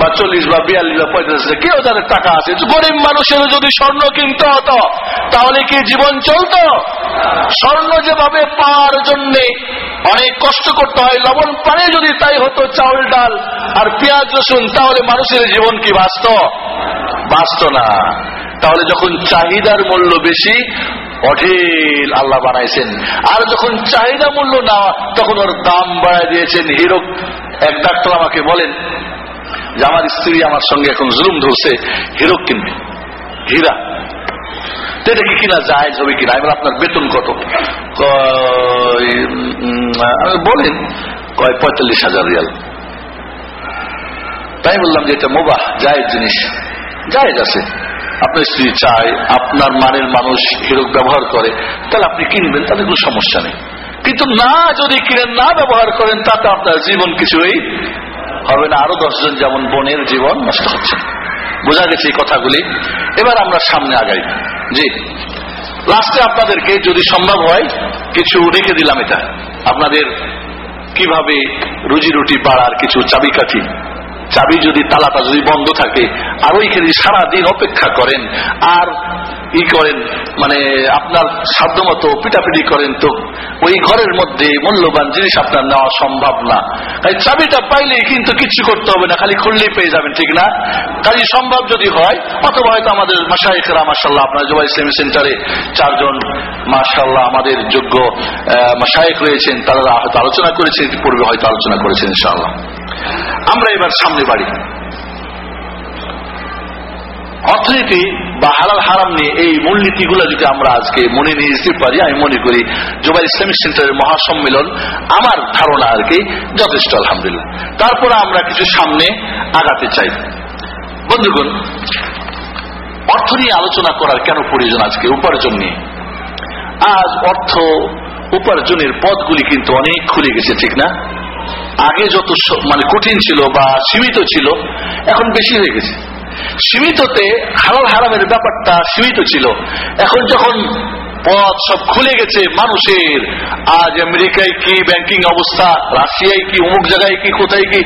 বা চল্লিশ বা বিয়াল্লিশ বা পঁয়তাল্লিশ কেউ যাদের টাকা আছে। গরিব মানুষের যদি স্বর্ণ কিনতে হতো, তাহলে কি জীবন চলতো? স্বর্ণ যেভাবে পাওয়ার জন্য অনেক কষ্ট করতে হয়, লবণ পানে যদি তাই হতো, চাউল, ডাল আর পেঁয়াজ, রসুন, তাহলে মানুষের জীবন কি বাঁচত? বাঁচত না। তাহলে যখন চাহিদার মূল্য বেশি, অঢেল আল্লাহ বানাইছেন। আর যখন চাহিদা মূল্য না, তখন ওর দাম বাড়ায় দিয়েছেন। হিরো এক ডাক্তার আমাকে বলেন যে আমার স্ত্রী আমার সঙ্গে এখন জুলুম ধরছে হিরো কিনবে, হীরা। এটা কি কিনা যায় হবে কিনা? এবার আপনার বেতন কত? বলেন কয় পঁয়তাল্লিশ হাজার রিয়াল। তাই বললাম যে এটা মোবাহ যায় জিনিস। জায়েজ আছে। আপনার স্ত্রী চায়, আপনার মানের মানুষ হিরোক ব্যবহার করে, তাহলে আপনি কিনবেন তাতে কোনো সমস্যা নেই। কিন্তু না যদি কিনে না ব্যবহার করেন, তাতে আপনার জীবন কিছুই হবে না। আরও দশজন যেমন বোনের জীবন নষ্ট হচ্ছে। বোঝা গেছে এই কথাগুলি। এবার আমরা সামনে আগাই। জি। লাস্টে আপনাদেরকে যদি সম্ভব হয়, কিছু রেখে দিলাম এটা। আপনাদের কীভাবে রুজি রুটি বাড়ার কিছু চাবিকাঠি চাবি যদি, তালাটা যদি বন্ধ থাকে, আর ওইখানে সারাদিন অপেক্ষা করেন, আর ই করেন মানে আপনার সাধ্য মতো পিটাপিটি করেন তো, ওই ঘরের মধ্যে মূল্যবান জিনিস আপনার নেওয়া সম্ভব না। তাই চাবিটা পাইলেই কিন্তু কিছু করতে হবে না, খালি খুললেই পেয়ে যাবেন, ঠিক না? কাজে সম্ভব যদি হয়, অথবা হয়তো আমাদের মাসাইকেরা মাসাল্লাহ আপনার জোবা ইসলামী সেন্টারে চারজন মাসাল্লাহ আমাদের যোগ্য মাসায়ক রয়েছেন, তারা হয়তো আলোচনা করেছেন পূর্বে হয়তো আলোচনা করেছেন, ইনশাআল্লাহ। আমরা এবার সামনে বাড়ি। অর্থনীতি বা হালাল হারাম নিয়ে এই মূলনীতিগুলো যদি আমরা আজকে মনে নিয়ে পারি, আমি মনে করি জোবাই ইসলামিক সেন্টারের মহাসম্মেলন আমার ধারণা আর কি যথেষ্ট, আলহামদুলিল্লাহ। তারপরে আমরা কিছু সামনে আগাতে চাই। বন্ধুগণ, অর্থ নিয়ে আলোচনা করার কেন প্রয়োজন আজকে উপার্জন নিয়ে? আজ অর্থ উপার্জনের পথগুলি কিন্তু অনেক খুলে গেছে, ঠিক না? আগে যত মানে কঠিন ছিল বা সীমিত ছিল, এখন বেশি হয়ে গেছে। সীমিততে হালাল হারামের ব্যাপারটা সীমিত ছিল। এখন যখন পথ সব খুলে গেছে মানুষের, আজ আমেরিকায় কি ব্যাংকিং অবস্থা, রাশিয়ায় কি, অমুক জায়গায় কি, কোথায় কি,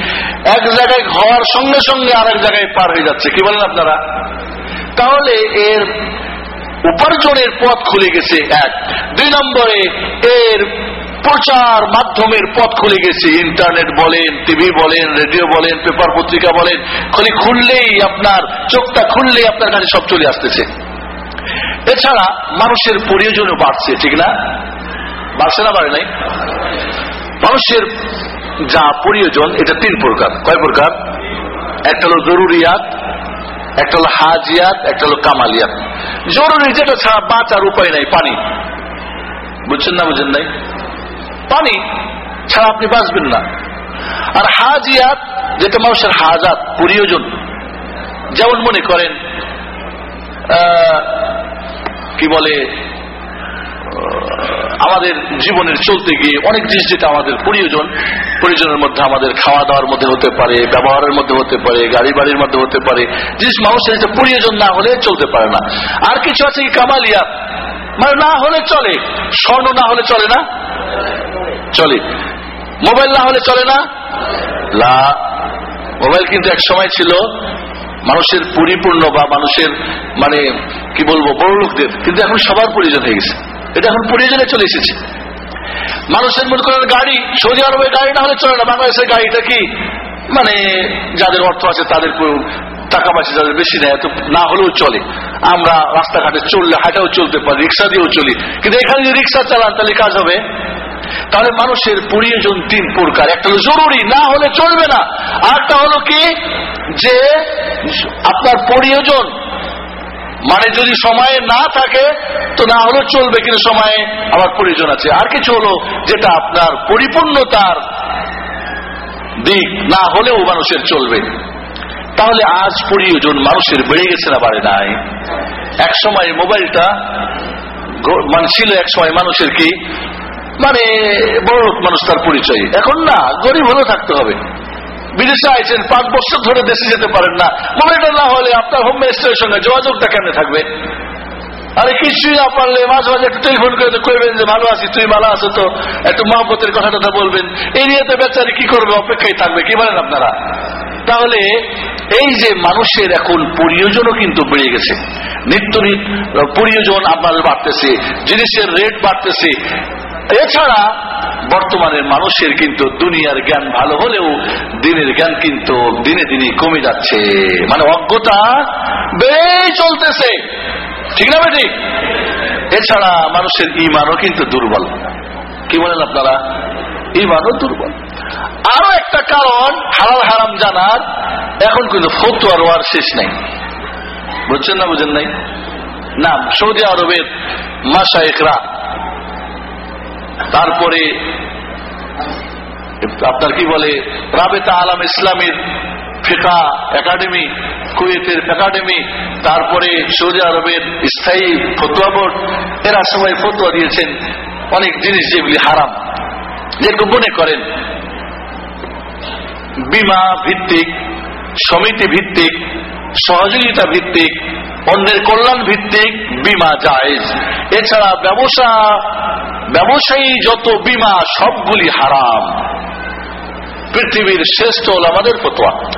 এক জায়গায় হওয়ার সঙ্গে সঙ্গে আর এক জায়গায় পার হয়ে যাচ্ছে। কি বলেন আপনারা? তাহলে এর উপার্জনের পথ খুলে গেছে এক। দুই নম্বরে এর প্রচার মাধ্যমের পথ খুলে গেছে। ইন্টারনেট বলেন, টিভি বলেন, রেডিও বলেন, পেপার পত্রিকা বলেন, খালি খুললেই আপনার চোখটা খুললেই আপনার কাছে সব চলে আসতেছে। এছাড়া মানুষের প্রয়োজনও বাড়ছে, ঠিক না? বাড়ছে না, বাড়ে নাই? মানুষের যা প্রয়োজন, এটা তিন প্রকার। কয় প্রকার? একটা হলো জরুরিয়াত, একটা হলো হাজিয়াত, একটা হলো কামালিয়াত। জরুরি যেটা ছাড়া বাঁচার উপায় নাই, পানি। বুঝছেন না, বুঝেন নাই? পানি ছাড়া আপনি বাঁচবেন না। আর হাজিয়াত, যেটা মানুষের হাজাত, প্রয়োজন। যেমন মনে করেন কি বলে আমাদের জীবনের চলতে গিয়ে অনেক জিনিস যেটা আমাদের প্রয়োজন, প্রয়োজনের মধ্যে আমাদের খাওয়া দাওয়ার মধ্যে হতে পারে, ব্যবহারের মধ্যে হতে পারে, গাড়ি বাড়ির মধ্যে হতে পারে, জিনিস মানুষের যেটা প্রয়োজন না হলে চলতে পারে না। আর কিছু আছে কামালিয়া মানে না হলে চলে, স্বর্ণ না হলে চলে না? চলে। মোবাইল না হলে চলে না? লা। মোবাইল কিন্তু এক সময় ছিল মানুষের পরিপূর্ণ বা মানুষের মানে কি বলব, বড় লোকদের। কিন্তু এখন সবার প্রয়োজন হয়ে গেছে। এটা এখন প্রয়োজনে চলে এসেছে। মানুষের মনে করেন গাড়ি, সৌদি আরবে গাড়ি না হলে চলে না। বাংলাদেশের গাড়িটা কি? মানে যাদের অর্থ আছে তাদের টাকা পয়সা যাদের বেশি নেয়, এত না হলেও চলে। আমরা রাস্তাঘাটে চললে, হাঁটাও চলতে পারি, রিক্সা দিয়েও চলি। কিন্তু এখানে যদি রিক্সা চালান, তাহলে কাজ হবে? তাহলে মানুষের প্রয়োজন তিন প্রকার। একটা হলো জরুরি, না হলে চলবে না। আরেকটা হলো কি? যে আপনার প্রয়োজন মানে যদি সময়ে না থাকে, তো না হলেও চলবে, কিন্তু সময়ে আমার প্রয়োজন আছে। আর কিছু হলো যেটা আপনার পরিপূর্ণতার দিক, না হলেও মানুষের চলবে। তাহলে আজ প্রয়োজন মানুষের বেড়ে গেছে না বাড়ে নাই? এক সময় মোবাইলটা মানে ছিল এক সময় মানুষের কি? মানে বড় মানুষ তার পরিচয়। এখন না, গরিব হলে থাকতে হবে। বিদেশে আইছেন, পাঁচ বছর ধরে দেশে যেতে পারেন না। মোবাইলটা না হলে আপনার হোম মিনিস্টারের সঙ্গে যোগাযোগটা কেমনে থাকবে? আরে কিছুই না পারলে মাঝে মাঝে একটু টেলিফোন করে তো কইবেন যে, ভালো আছি, তুই ভালো আছো তো? একটু মহব্বতের কথা টথা বলবেন। এই নিয়ে তো বেচারি কি করবে, অপেক্ষায় থাকবে, কি বলেন আপনারা? তাহলে এই যে মানুষের এখন প্রয়োজনও কিন্তু বেড়ে গেছে। নিত্য প্রয়োজন আপনাদের বাড়তেছে, জিনিসের রেট বাড়তেছে। এছাড়া বর্তমানের মানুষের কিন্তু দুনিয়ার জ্ঞান ভালো হলেও দিনের জ্ঞান কিন্তু দিনে দিনে কমে যাচ্ছে। মানে অজ্ঞতা বেড়েই চলতেছে। ঠিক না বেটি? এছাড়া মানুষের ইমানও কিন্তু দুর্বল। কি বলেন আপনারা? ইমানও দুর্বল। আরও একটা কারণ হালাল হারাম জানার, এখন কিন্তু ফতুয়ার ওয়ার শেষ নাই। বুঝছেন না বুঝেন নাই? না, সৌদি আরবের মাসায়েকরা তারপরে, আপনার কি বলে, রাবেতা আলাম ইসলামের ফেকা একাডেমি, কুয়েতের একাডেমি, তারপরে সৌদি আরবের স্থায়ী ফতুয়া বোর্ড, এরা সবাই ফতুয়া দিয়েছেন অনেক জিনিস যেগুলি হারাম। যেরকম মনে করেন, বিমা ভিত্তিক, সমিতি ভিত্তিক, সহযোগিতা ভিত্তিক, অন্যের কল্যাণ ভিত্তিক বিমা জায়েজ। এছাড়া ব্যবসা ব্যবসায়ী যত বিমা, সবগুলি হারাম। পৃথিবীর শ্রেষ্ঠ আমাদের ফতোয়া।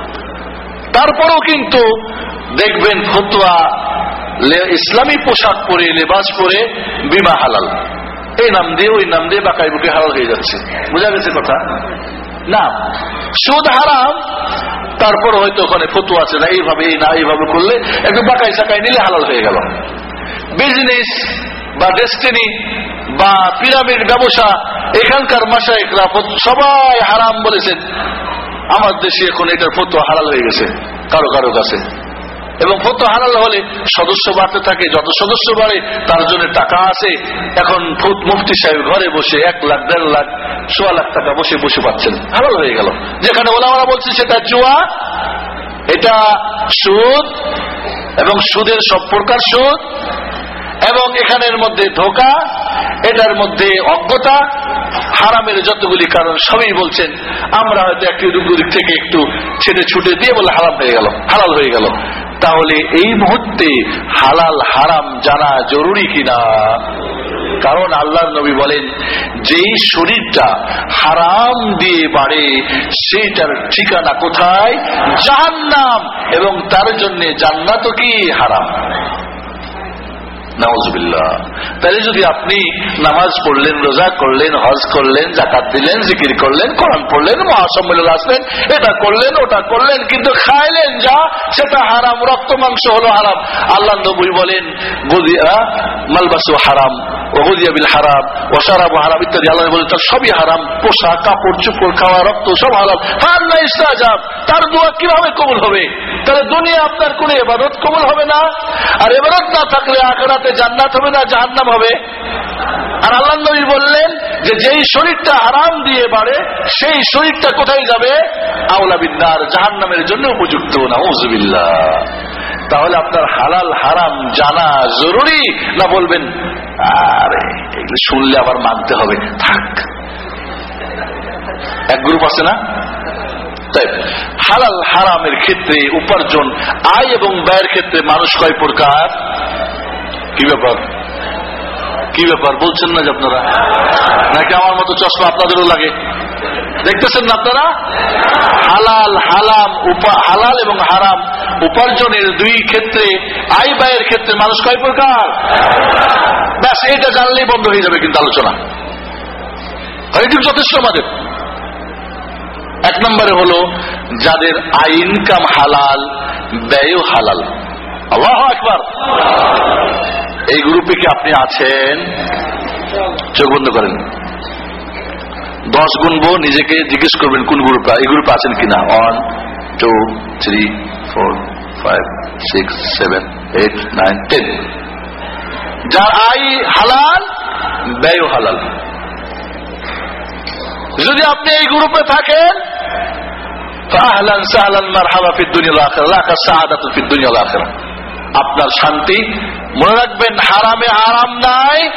তারপরও কিন্তু দেখবেন ফতোয়া ইসলামী পোশাক পরে, লেবাস পরে বিমা হালাল। এই নাম দিয়ে, ওই নাম দিয়ে বাকাই বুকে হালাল হয়ে যাচ্ছে। বোঝা গেছে কথা? না। সুদ হারাম তারপর হয়তো ওখানে ফতু আছে না, এইভাবে, এই না, এইভাবে করলে একটু বাকাই সাকাই নিলে হালাল হয়ে গেল। বিজনেস বা ডেস্টিনি বা পিরামিড ব্যবসা, এখানকার মাসায়করা সবাই হারাম বলেছেন। আমার দেশে এখন এটার ফতোয়া হারাল হয়ে গেছে, কারও কারও কাছে। এবং ফতো হালাল হলে সদস্য বাড়তে থাকে, যত সদস্য বাড়ে, তার জন্য টাকা আছে। এখন ফুত- মুফতি সাহেব ঘরে বসে এক লাখ, দেড় লাখ, সোয়া লাখ টাকা বসে বসে পাচ্ছেন। হালাল হয়ে গেল। যেখানে ওলামারা বলছে সেটা জুয়া এটা সুদ, এবং সুদের সব প্রকার সুদ। এবং এখানের মধ্যে ধোকা, এটার মধ্যে অজ্ঞতা, হারামের যতগুলি কারণ সবই বলছেন, আমরা হয়তো একটি দুদিক থেকে একটু ছেড়ে ছুটে দিয়ে বলে হারাম হয়ে গেল, হালাল হয়ে গেল। তাহলে এই মুহূর্তে হালাল, হারাম জানা জরুরি কিনা? কারণ আল্লাহ নবী বলেন, যেই শরীরটা হারাম দিয়ে বাড়ে, সেইটার ঠিকানা কোথায়? জাহান্নাম। এবং তার জন্য জান্নাত কি হারাম? তাহলে যদি আপনি নামাজ পড়লেন, রোজা করলেন, হজ করলেন জাকাত দিলেন, জিকির করলেন, কোরআন পড়লেন, মহাসম্মেলন আসলেন, এটা করলেন, ওটা করলেন, কিন্তু খাইলেন যা, সেটা হারাম, রক্ত, মাংস হলো হারাম। আল্লাহ নবী বলেন মালবাসু হারাম কীভাবে কবুল হবে? তাহলে দুনিয়া আপনার কোন এবাদত কবুল হবে না। আর এবাদত না থাকলে আখেরাতে জান্নাত হবে না জাহান্নাম হবে? আর আল্লাহ নবী বললেন যে যেই শরীরটা হারাম দিয়ে বাড়ে, সেই শরীরটা কোথায় যাবে? আউলা বিদ্যার জাহান্নামের জন্য উপযুক্ত না উজবিল্লা তাহলে আপনার হালাল, হারাম জানা জরুরি না বলবেন, আরে, এগুলো শুনলে আবার মানতে হবে। থাক। এক গ্রুপ আছে না? তাই, হালাল, হারামের ক্ষেত্রে উপার্জন, আয় এবং ব্যয়ের ক্ষেত্রে মানুষ কয় প্রকার? কি ব্যাপার? কি ব্যাপার? বলছেন না যে আপনারা? নাকি আমার মতো চশমা আপনাদেরও লাগে? দেখতেছেন না আপনারা? হালাল, হালাম হালাল এবং হারাম উপার্জনের দুই ক্ষেত্রে, আয় ব্যয়ের ক্ষেত্রে মানুষ কয় প্রকার? ব্যাস, এটা জানলেই বন্ধ হয়ে যাবে কিন্তু আলোচনা। এটি যথেষ্ট আমাদের। এক নম্বরে হলো, যাদের আয় ইনকাম হালাল, ব্যয়ও হালাল। আল্লাহ একবার এই গ্রুপে কি আপনি আছেন? চোখ বন্ধ করেন। দশ গুনবো নিজেকে জিজ্ঞেস করবেন কোন গ্রুপে, এই গ্রুপে আছেন কিনা? One two three four five six seven eight nine ten যার আয় হালাল ব্যয় হালাল। যদি আপনি এই গ্রুপে থাকেন মারহাবা ফিদ দুনিয়া ওয়াল আখিরাহ লাকা সাআদাতু ফিদ দুনিয়া ওয়াল আখিরাহ। আপনার শান্তি। মনে রাখবেন, হারামে আরাম নাই।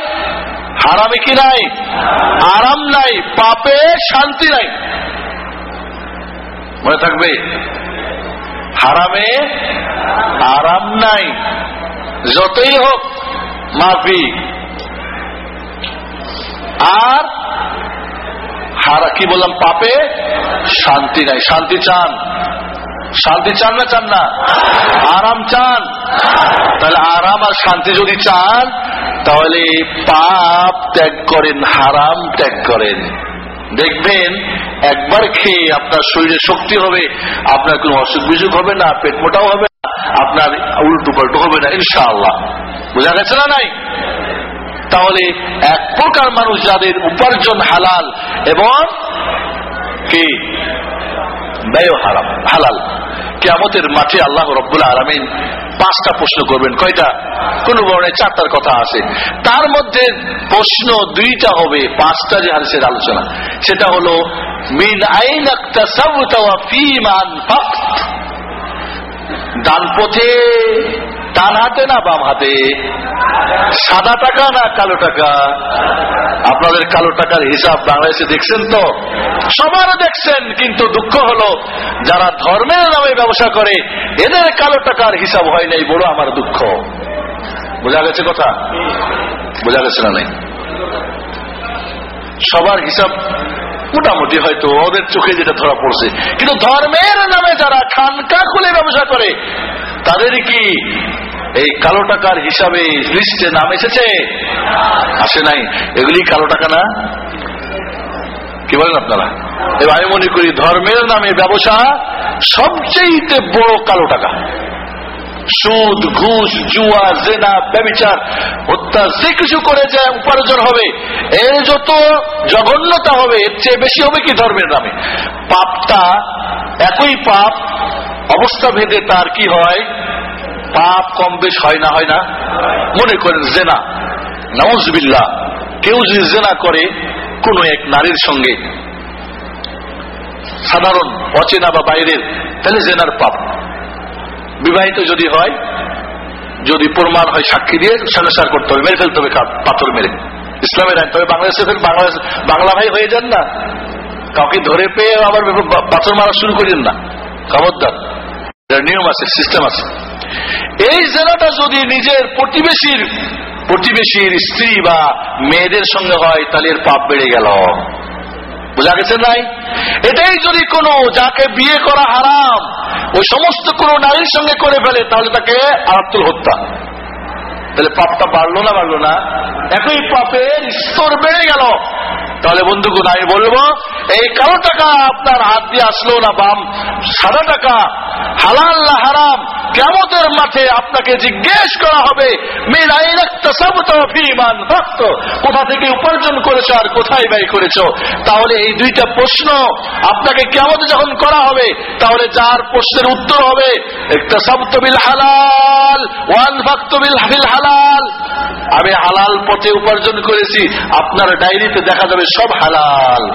হারামে কি নাই? আরাম নাই, পাপে শান্তি নাই। মনে থাকবে, হারামে আরাম নাই। যতই হোক, মাফি। আর হারা কি বললাম, পাপে শান্তি নাই। শান্তি চান। শান্তি চান না চান না? আরাম চান? তাহলে আরাম আর শান্তি যদি চান, তাহলে পাপ ত্যাগ করেন, হারাম ত্যাগ করেন। দেখবেন, একবার খেয়ে আপনার শরীরে শক্তি হবে, আপনার কোনো অসুখ বিসুখ হবে না, পেট মোটাও হবে না, আপনার উল্টো পাল্টো হবে না, ইনশাআল্লাহ। বোঝা গেছে না নাই? তাহলে এক প্রকার মানুষ যাদের উপার্জন হালাল এবং কি? ব্যয় হারাম, হালাল। কেমতের মাঠে আল্লাহ রব্বুল আলমিন পাঁচটা প্রশ্ন করবেন। কয়টা? কোন বর্ণে চারটার কথা আছে। তার মধ্যে প্রশ্ন দুইটা হবে, পাঁচটা যে হাদিসের আলোচনা। সেটা হলো, মিন আইন ডান পথে ডান হাতে না বাম হাতে? সাদা টাকা না কালো টাকা? আপনাদের কালো টাকার হিসাব বাংলাদেশে দেখছেন তো? সবারও দেখছেন, কিন্তু দুঃখ হলো যারা ধর্মের নামে ব্যবসা করে, এদের কালো টাকার হিসাব হয় নাই, বড় আমার দুঃখ। বোঝা গেছে কথা? বোঝা গেছে না নাই? সবার হিসাব মোটামুটি হয়তো ওদের চোখে যেটা ধরা পড়ছে। কিন্তু ধর্মের নামে যারা খানকা খুলে ব্যবসা করে তাদের কি এই কালো টাকার হিসাবে লিস্টে নাম এসেছে? আসে নাই। এগুলি কালো টাকা না? কি বলেন আপনারা? এবার আমি মনে করি ধর্মের নামে ব্যবসা সবচেয়ে বড় কালো টাকা। সুদ, ঘুষ, জুয়া, জেনা, ব্যবচার, হত্যা যে কিছু করে যে উপার্জন হবে, এর যত জঘন্যতা হবে, এর চেয়ে বেশি হবে কি ধর্মের নামে? পাপটা, একই পাপ, অবস্থা ভেদে তার কি হয়? পাপ কম বেশ হয় না হয় না? মনে করেন জেনা। নওয়াজবিল্লা কেউ যদি জেনা করে, কোন এক নারীর সঙ্গে, সাধারণ, অচেনা বা বাইরের, তাহলে জেনার পাপ বিবাহিত যদি হয়, যদি প্রমাণ হয়, সাক্ষী দিয়ে সংসার করতে হবে, মেরে ফেলতে হবে পাথর মেরে। ইসলামের আইন তবে বাংলাদেশে বাংলাদেশ বাংলা ভাই হয়ে যান না। কাউকে ধরে পেয়ে আবার পাথর মারা শুরু করেন না। খবরদার। নিয়ম আছে সিস্টেম আছে। এই জেনাটা যদি নিজের প্রতিবেশীর প্রতিবেশীর স্ত্রী বা মেয়েদের সঙ্গে হয়, তাহলে এর পাপ বেড়ে গেল। বোঝা গেছে নাই? এটাই যদি কোনো যাকে বিয়ে করা হারাম, ওই সমস্ত কোনো নারীর সঙ্গে করে ফেলে, তাহলে তাকে আরাত্তুল হত্যা। তাহলে পাপটা বাড়লো না বাড়লো না? একই পাপের স্তর বেড়ে গেল। তাহলে বন্ধুগণ, আমি বলব, এই কালো টাকা আপনার হাত দিয়ে আসলো না বাম? সাদা টাকা, হালাল হারাম? কেমতের মাঠে আপনাকে জিজ্ঞেস করা হবে ভক্ত কোথা থেকে উপার্জন করেছ আর কোথায় ব্যয় করেছ? তাহলে এই দুইটা প্রশ্ন আপনাকে কেমতে যখন করা হবে, তাহলে যার প্রশ্নের উত্তর হবে একটা সবতবিল হালাল, ওয়ান ভক্তবিল হাবিল হালাল। আমি হালাল পথে উপার্জন করেছি, আপনার ডায়েরিতে দেখা যাবে সব হালাল।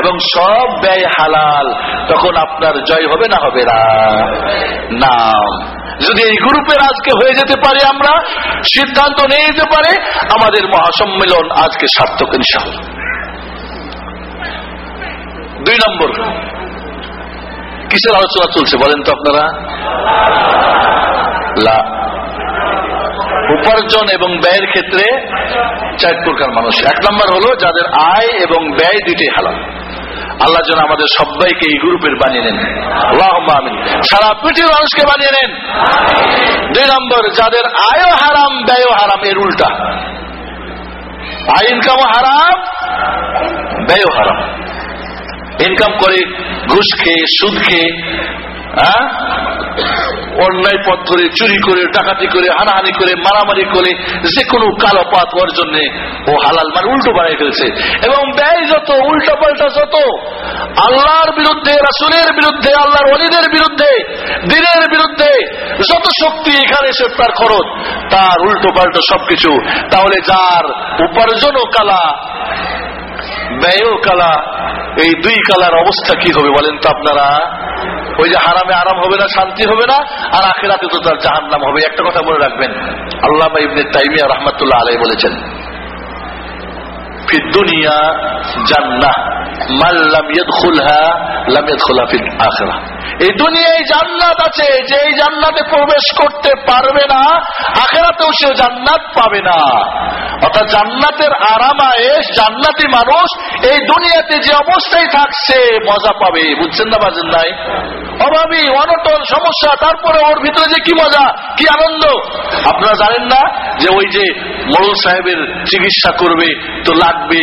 এবং সব ব্যয় হালাল। তখন আপনার জয় হবে না হবে না? যদি এই গ্রুপের আজকে হয়ে যেতে পারে আমরা, সিদ্ধান্ত নিয়ে যেতে পারে, আমাদের মহাসম্মেলন আজকে সার্থক ইনশাআল্লাহ। দুই নম্বর। কিসের আলোচনা চলছে বলেন তো আপনারা? উপার্জন এবং ব্যয়ের ক্ষেত্রে চার প্রকার মানুষ। এক নম্বর হলো যাদের আয় এবং ব্যয় দুইটাই হালাল। আল্লাহ যেন আমাদের সবাইকে এই গ্রুপের বানিয়ে নেন। আমিন। সারা পৃথিবীর মানুষকে বানিয়ে নেন। দুই নম্বর, যাদের আয়ও হারাম, ব্যয়ও হারাম, এর উল্টা। আয় ইনকামও হারাম, ব্যয়ও হারাম। ইনকাম করে ঘুষ খেয়ে, সুদ খেয়ে অন্যায় পথ ধরে চুরি করে, ডাকাতি করে, হানাহানি করে, মারামারি করে, যে কোনো কালো পাত হওয়ার জন্য ও হালাল মানে উল্টো বাড়াই ফেলছে। এবং ব্যয় যত, উল্টো পাল্টা যত, আল্লাহর বিরুদ্ধে, রাসুলের বিরুদ্ধে, আল্লাহর অলিদের বিরুদ্ধে, দিনের বিরুদ্ধে যত শক্তি এখানে এসে তার খরচ, তার উল্টো পাল্টো সবকিছু, তাহলে যার উপার্জনও কালা ব্যয়ও কালা, এই দুই কালার অবস্থা কি হবে বলেন তো আপনারা? ওই যে হারামে আরাম হবে না, শান্তি হবে না, আর আখেরাতে তো তার জাহান নাম হবে। একটা কথা মনে রাখবেন আল্লাহ ইবনে তাইমিয়া রহমতুল্লাহ আলাই বলেছেন ফিদ্দুনিয়া জান্নাহ মাল্লাম ইয়াদখুলহা, লাম ইয়াদখুলহা ফিল আখিরাহ। এই দুনিয়ায় জান্নাত আছে যে এই জান্নাতে প্রবেশ করতে পারবে না, আখেরাতেও সে জান্নাত পাবে না। অর্থাৎ জান্নাতের আরামায়ে জান্নাতি মানুষ এই দুনিয়াতে যে অবস্থায় থাকছে মজা পাবে। বুঝছেন না বাজেন নাই অভাবী, অনটন, সমস্যা, তারপরে ওর ভিতরে যে কি মজা, কি আনন্দ? আপনারা জানেন না যে ওই যে মোড়ল সাহেবের চিকিৎসা করবে তো লাগবে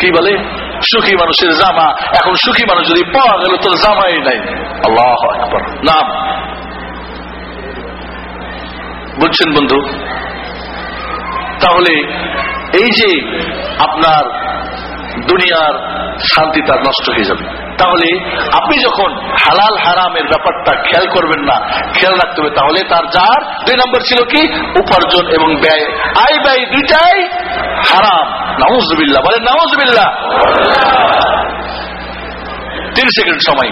কি বলে? সুখী মানুষের জামা। এখন সুখী মানুষ যদি পাওয়া গেল তোর জামাই নাই। আল্লাহ নাম। বুঝছেন বন্ধু? তাহলে এই যে আপনার দুনিয়ার শান্তি তার নষ্ট হয়ে যাবে। তাহলে আপনি যখন হালাল হারামের ব্যাপারটা খেয়াল করবেন না, খেয়াল রাখতে হবে, তাহলে তার যার দুই নম্বর ছিল কি? উপার্জন এবং ব্যয়। আয় ব্যয় দুইটাই হারাম। নাউজবিল্লা বলেন নাউজবিল্লা তিন সেকেন্ড সময়।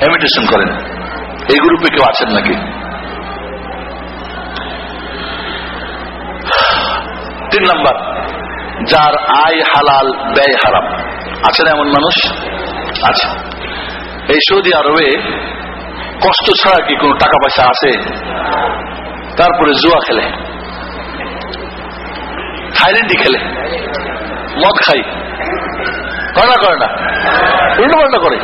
এমিটেশন করেন। এই গ্রুপে কেউ আছেন নাকি? তিন নাম্বার। যার আয় হালাল, ব্যয় হারাম। আছে না এমন মানুষ? আছে। এই সৌদি আরবে কষ্ট ছাড়া কি কোনো টাকা পয়সা আছে? তারপরে জুয়া খেলে। থাইল্যান্ডই খেলে। মদ খাই করে না করে না। উল্টো পাল্টা করে।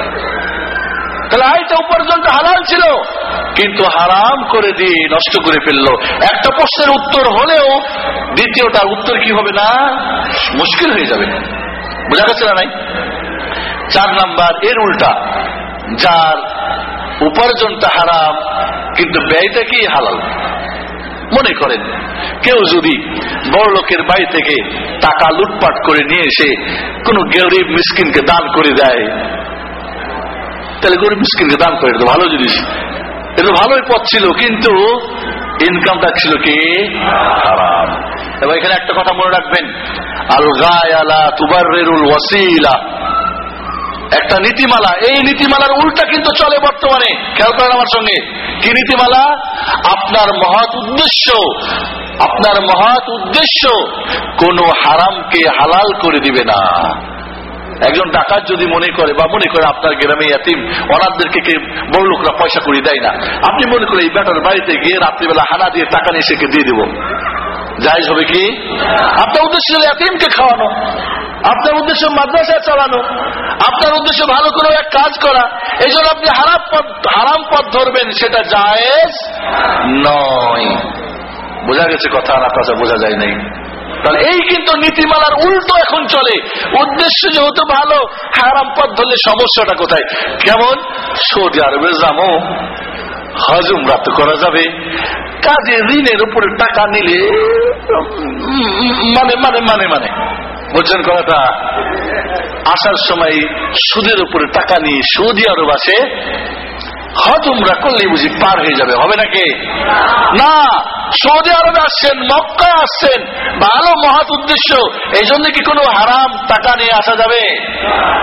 তাহলে আয়টা উপার্জনটা হালাল ছিল, কিন্তু হারাম করে দিয়ে নষ্ট করে ফেলল। একটা প্রশ্নের উত্তর হলেও দ্বিতীয়টার উত্তর কি হবে না? মুশকিল হয়ে যাবে। বোঝা গেছে না নাই? চার নাম্বার, এর উল্টা। যার উপার্জনটা হারাম, কিন্তু ব্যয়টা কি হালাল? মনে করেন, কেউ যদি বড় লোকের বাড়ি থেকে টাকা লুটপাট করে নিয়ে এসে কোন গরিব মিসকিনকে দান করে দেয় তাহলে গরিব মিসকিনকে দান করে দেয় ভালো জিনিস। এটা ভালোই পথ ছিল, কিন্তু ইনকামটা ছিল কি? হারাম। এবার এখানে একটা কথা মনে রাখবেন। আল গায়ালা তুবারুল ওয়াসিলা। একটা নীতিমালা, এই নীতিমালার উল্টা কিন্তু চলে বর্তমানে। খেয়াল করেন আমার সঙ্গে। কি নীতিমালা? আপনার মহৎ উদ্দেশ্য, আপনার মহৎ উদ্দেশ্য, কোন হারামকে হালাল করে দিবে না। একজন ডাকাত যদি মনে করে বা মনে করে আপনার গ্রামে এতিম অনাথদেরকে কে বড় লোকরা পয়সা করে দেয় না, আপনি মনে করে এই বেটার বাড়িতে গিয়ে রাত্রিবেলা হানা দিয়ে টাকা নিয়ে সেকে দিয়ে দেবো। জায়জ হবে কি? আপনার উদ্দেশ্য হলো এতিমকে খাওয়ানো, আপনার উদ্দেশ্য মাদ্রাসা চালানো, আপনার উদ্দেশ্য ভালো কোনো এক কাজ করা, এই জন্য আপনি হারাম পথ হারাম পথ ধরবেন, সেটা জায়েজ নয়। বোঝা গেছে কথা না কথা বোঝা যায় নাই। তাহলে এই কিন্তু নীতিমালার উল্টো এখন চলে। উদ্দেশ্য যেহেতু ভালো, হারাম পথ ধরলে সমস্যাটা কোথায়? কেমন? সৌদি আরবে যাব হজম রাত করা যাবে। কাজে ঋণের উপরে টাকা নিলে মানে মানে মানে মানে। বুঝছেন কথাটা? আসার সময় সুদের উপরে টাকা নিয়ে সৌদি আরব আসে হজমরা করলে বুঝি পার হয়ে যাবে। হবে নাকি? না, সৌদি আরবে আসছেন, মক্কা আসছেন। ভালো, মহৎ উদ্দেশ্য। এই জন্য কি কোনো হারাম টাকা নিয়ে আসা যাবে?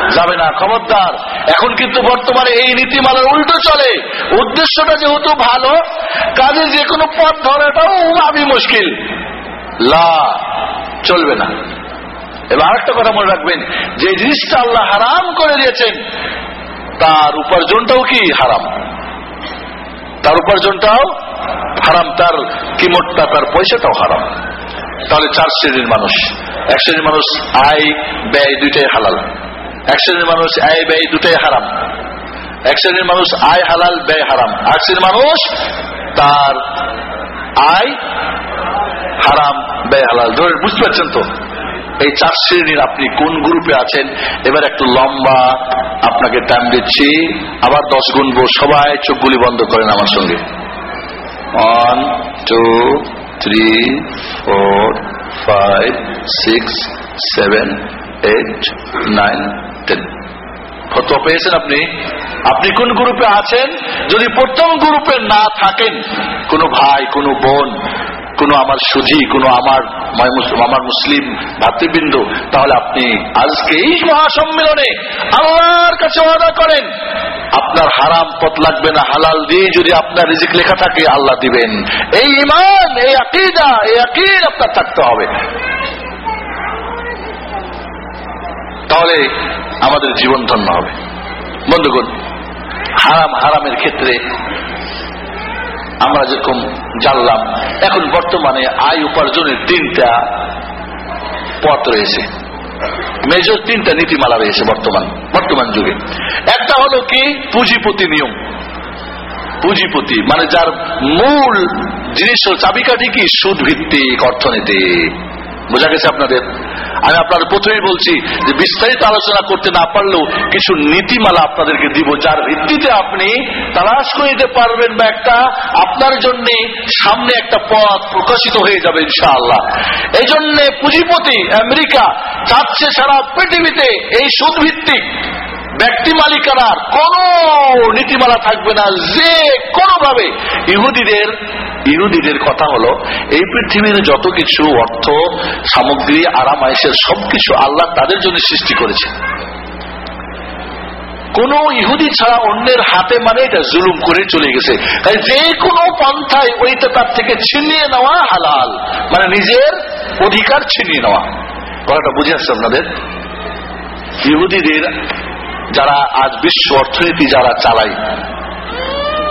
যাবে না, খবরদার। এখন কিন্তু বর্তমানে এই নীতিমালার উল্টো চলে। উদ্দেশ্যটা যেহেতু ভালো, কাজে যে কোনো পথ ধরাটাও আমি মুশকিল। লা, চলবে না। এবার আরেকটা কথা মনে রাখবেন, যে জিনিসটা আল্লাহ হারাম করে দিয়েছেন তার উপার্জনটাও কি হারাম? তার উপার্জনটাও হারাম, তার কিমতটা তার পয়সাটাও হারাম। তাহলে চার শ্রেণির মানুষ, এক শ্রেণির মানুষ আয়, ব্যয় দুইটাই হালাল। এক শ্রেণির মানুষ আয়, ব্যয় দুটাই হারাম। এক শ্রেণির মানুষ আয়, হালাল, ব্যয় হারাম। আর শ্রেণির মানুষ তার আয়, হারাম, ব্যয়, হালাল। ধরে বুঝতে পারছেন তো? এই চার শ্রেণির আপনি কোন গ্রুপে আছেন? এবার একটু লম্বা আপনাকে টাইম দিচ্ছি। আবার দশ গুনবো সবাই চোখগুলি বন্ধ করেন আমার সঙ্গে। One two three four five six seven eight nine ten photo পেয়েছেন আপনি? আপনি কোন গ্রুপে আছেন? যদি প্রথম গ্রুপে না থাকেন, কোনো ভাই, কোনো বোন কোনো আমার সুজি কোনো আমার ময় আমার মুসলিম ভাতৃবৃন্দ, তাহলে আপনি আজকে এই মহাসম্মেলনে আল্লাহর কাছে ওয়াদা করেন, আপনার হারাম পথ লাগবে না, হালাল দিয়ে যদি আপনার রিজিক লেখা থাকে, আল্লাহ দিবেন। এই ইমান, এই আকিদা, এই আকিদ আপনার থাকতে হবে। তাহলে আমাদের জীবন ধন্য হবে। বন্ধুগণ, হারাম হারামের ক্ষেত্রে আমরা যেরকম জানলাম, এখন বর্তমানে আয় উপার্জনের তিনটা পথ রয়েছে। মেজর তিনটা নীতিমালা রয়েছে বর্তমান বর্তমান যুগে। একটা হলো কি? পুঁজিপতি নিয়ম। পুঁজিপতি মানে যার মূল জিনিস চাবিকাঠি কি? সুদ ভিত্তিক অর্থনীতি। বোঝা গেছে আপনাদের? আমি আপনাদের প্রথমেই বলছি যে বিস্তারিত আলোচনা করতে না পারলেও কিছু নীতিমালা আপনাদেরকে দিব, যার ভিত্তিতে আপনি তালাশ করে নিতে পারবেন বা একটা আপনার জন্য সামনে একটা পথ প্রকাশিত হয়ে যাবে ইনশাআল্লাহ। এই জন্য পুঁজিপতি আমেরিকা চাচ্ছে সারা পৃথিবীতে এই সুদ ভিত্তিক ব্যক্তি মালিকানার কোন নীতিমালা থাকবে না, যে কোনোভাবে। ইহুদিদের ইহুদিদের কথা হলো, এই পৃথিবীর যত কিছু অর্থ, সামগ্রী আরাম আয়েসের সবকিছু আল্লাহ তাদের জন্য সৃষ্টি করেছে কোন ইহুদি ছাড়া অন্যের হাতে মানে এটা জুলুম করে চলে গেছে। তাই যে কোনো পন্থায় ওইটা তার থেকে ছিনিয়ে নেওয়া হালাল। মানে নিজের অধিকার ছিনিয়ে নেওয়া। কথাটা বুঝে আসছে আপনাদের? ইহুদিদের যারা আজ বিশ্ব অর্থনীতি যারা চালায়।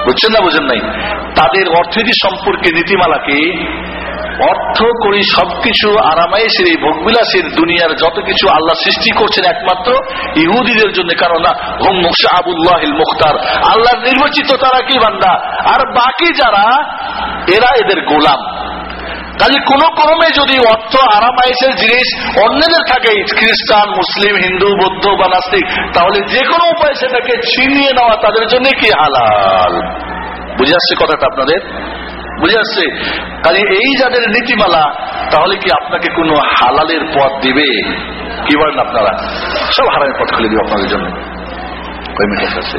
বুঝছেন না, বুঝেন নাই? তাদের অর্থনীতি সম্পর্কে নীতিমালাকে অর্থ করি সবকিছু আরামাইশের এই ভোগবিলাসের দুনিয়ার যত কিছু আল্লাহ সৃষ্টি করছেন একমাত্র ইহুদিদের জন্য। কারণ না আবুল্লাহ মুখতার। আল্লাহর নির্বাচিত তারা কি বান্দা? আর বাকি যারা, এরা এদের গোলাম। কাজে কোন ক্রমে যদি অর্থ আরাম আরামাইশের জিনিস অন্যদের থাকে, খ্রিস্টান, মুসলিম, হিন্দু, বৌদ্ধ বা নাস্তিক, তাহলে যে কোনো উপায় সেটাকে ছিনিয়ে নেওয়া তাদের জন্য কি হালাল? বুঝে আসছে কথাটা আপনাদের? বুঝে আসছে? কাজে এই যাদের নীতিমালা, তাহলে কি আপনাকে কোনো হালালের পথ দিবে? কি বলেন আপনারা? সব হারামের পথ খুলে দিবে আপনাদের জন্য। কয় মিনিট আছে।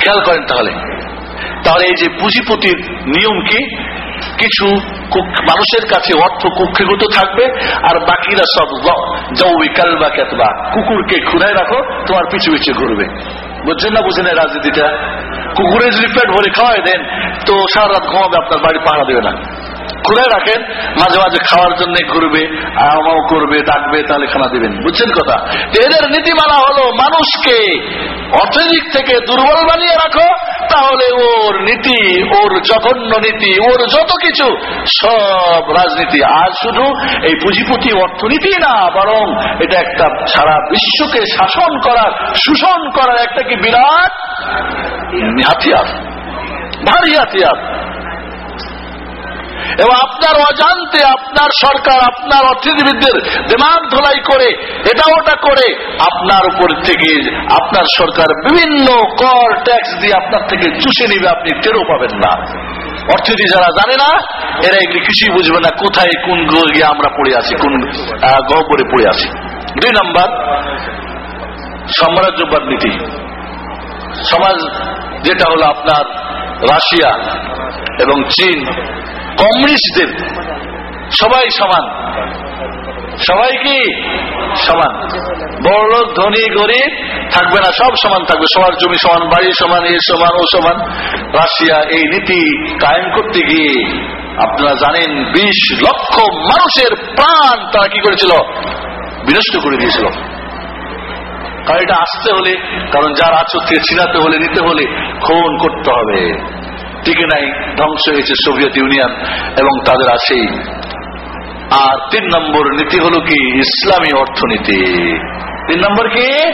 খেয়াল করেন তাহলে। তাহলে এই যে পুঁজিপতির নিয়ম কি? কিছু মানুষের কাছে অর্থ কুক্ষিগত থাকবে, আর বাকিরা সব জৌবি কালবা কেতবা, কুকুরকে খুঁড়ায় রাখো, তোমার পিছু পিছু ঘুরবে। বুঝছেন না, বুঝেন রাজনীতিটা? কুকুরের যদি ভরে খাওয়াই দেন, তো সারা রাত ঘুমাবে, আপনার বাড়ি পাহাড়া দেবে না। খুলে রাখেন, মাঝে মাঝে খাওয়ার জন্য ঘুরবে আমাও করবে, ডাকবে, তাহলে খানা দিবেন। বুঝছেন কথা? এদের নীতিমালা হলো, মানুষকে অর্থনৈতিক থেকে দুর্বল বানিয়ে রাখো, তাহলে ওর নীতি, ওর জঘন্য নীতি, ওর যত কিছু, সব রাজনীতি। আর শুধু এই পুঁজিপতি অর্থনীতি না, বরং এটা একটা সারা বিশ্বকে শাসন করার, শোষণ করার একটা কি বিরাট হাতিয়ার। ভারী হাতিয়ার। এবং আপনার অজান্তে আপনার সরকার, আপনার অর্থনীতিবিদদের দিমাগ ধোলাই করে, এটা ওটা করে, আপনার উপর থেকে আপনার সরকার বিভিন্ন কর ট্যাক্স দিয়ে আপনার থেকে চুষে নিবে, আপনি টেরও পাবেন না। অর্থনীতি যারা জানে না, এরা এগুলি কিছুই বুঝবে না, কোথায় কোন গিয়ে আমরা পড়ে আছি, কোন গহ্বরে পড়ে আছি। দুই নাম্বার সাম্রাজ্যবাদ নীতি। সমাজ, যেটা হলো আপনার রাশিয়া এবং চীন কমিউনিস্টদের। সবাই সমান। সবাই কি? সমান। বড় ধনী, গরিব থাকবে না, সব সমান থাকবে। সবার জমি সমান, বাড়ি সমান, এ সমান, ও সমান। রাশিয়া এই নীতি কায়েম করতে গিয়ে আপনারা জানেন, বিশ লক্ষ মানুষের প্রাণ তারা কি করেছিল? বিনষ্ট করে দিয়েছিল। কারণ এটা আসতে হলে, কারণ যার আচরকে ছিনাতে হলে, নিতে হলে, খুন করতে হবে। টিকে নাই, ধ্বংস হয়েছে সোভিয়েত ইউনিয়ন এবং তাদের আছেই। আর তিন নম্বর নীতি হলো কি? ইসলামী অর্থনীতি। তিন নম্বর কি?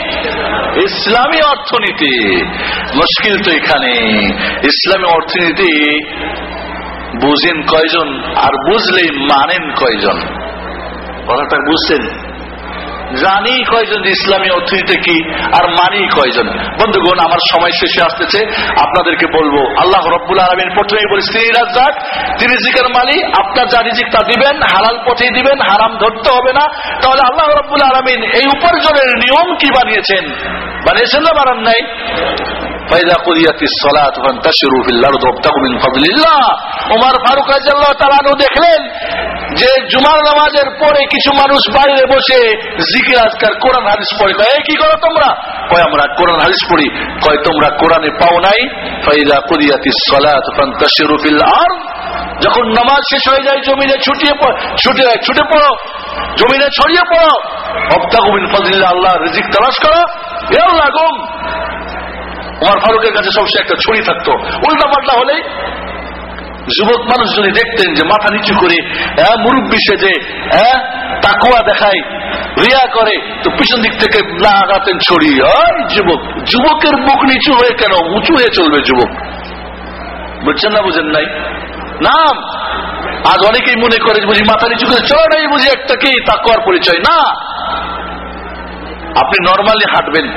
ইসলামী অর্থনীতি। মুশকিল তো এখানে। ইসলামী অর্থনীতি বুঝেন কয়জন আর বুঝলেই মানেন কয়জন? কথাটা বুঝছেন। জানি কয়জন যে ইসলামী অর্থনীতি কি আর মানি কয়জন। বন্ধুগণ, আমার সময় শেষে আসতেছে। আপনাদেরকে বলব, আল্লাহ রব্বুল আলমিন প্রথমেই বলি, স্ত্রী রাজ্জাক, তিনি জিকের মালি আপনার যা রিজিক তা দিবেন হারাল পথে দিবেন, হারাম ধরতে হবে না। তাহলে আল্লাহ রব্বুল আলমিন এই উপার্জনের নিয়ম কি বানিয়েছেন? বানিয়েছেন না বানান নাই? ফাইদা কুদিয়াতি সলাত ফান্তাশিরু ফিল আরদ ওয়াবতাগু মিন ফাদলিল্লাহ। ওমর দেখলেন যে জুমার নামাজের পরে কিছু মানুষ বাইরে বসে জিকির আজকার কোরআন হাদিস পড়ে। কয়, "এই কি করো তোমরা? কয়, আমরা কোরআন হাদিস পড়ি। কয়, তোমরা কোরআনে পাও নাই? ফাইদা কুদিয়াতি সলাত ফান্তাশিরু ফিল আরদ। যখন নামাজ শেষ হয়ে যায়, জমিনে ছুটিয়ে ছুটে ছুটে পড়ো। জমিনে ছড়িয়ে পড়ো। অবতাগু মিন ফাদলিল্লাহ, আল্লাহ রিজিক তালাশ করো। এ আল্লাহ উমার ফারুকের কাছে সবসময় একটা ছড়ি থাকতো। উল্টা পাল্টা হলে যুবক মানুষ যদি দেখতেন যে মাথা নিচু করে হ্যাঁ, মুরব্বী সেজে হ্যাঁ তাকুয়া দেখায় রিয়া করে তো পিছন দিক থেকে লাগাতেন ছড়ি যুবক যুবকের মুখ নিচু হয়ে কেন? উঁচু হয়ে চলবে যুবক। বুঝছেন না বুঝেন নাই? নাম! আজ অনেকেই মনে করে বুঝি মাথা নিচু করে চলো নাই বুঝি একটা কি? তাকুয়ার পরিচয়। না! আপনি নর্মালি হাঁটবেন।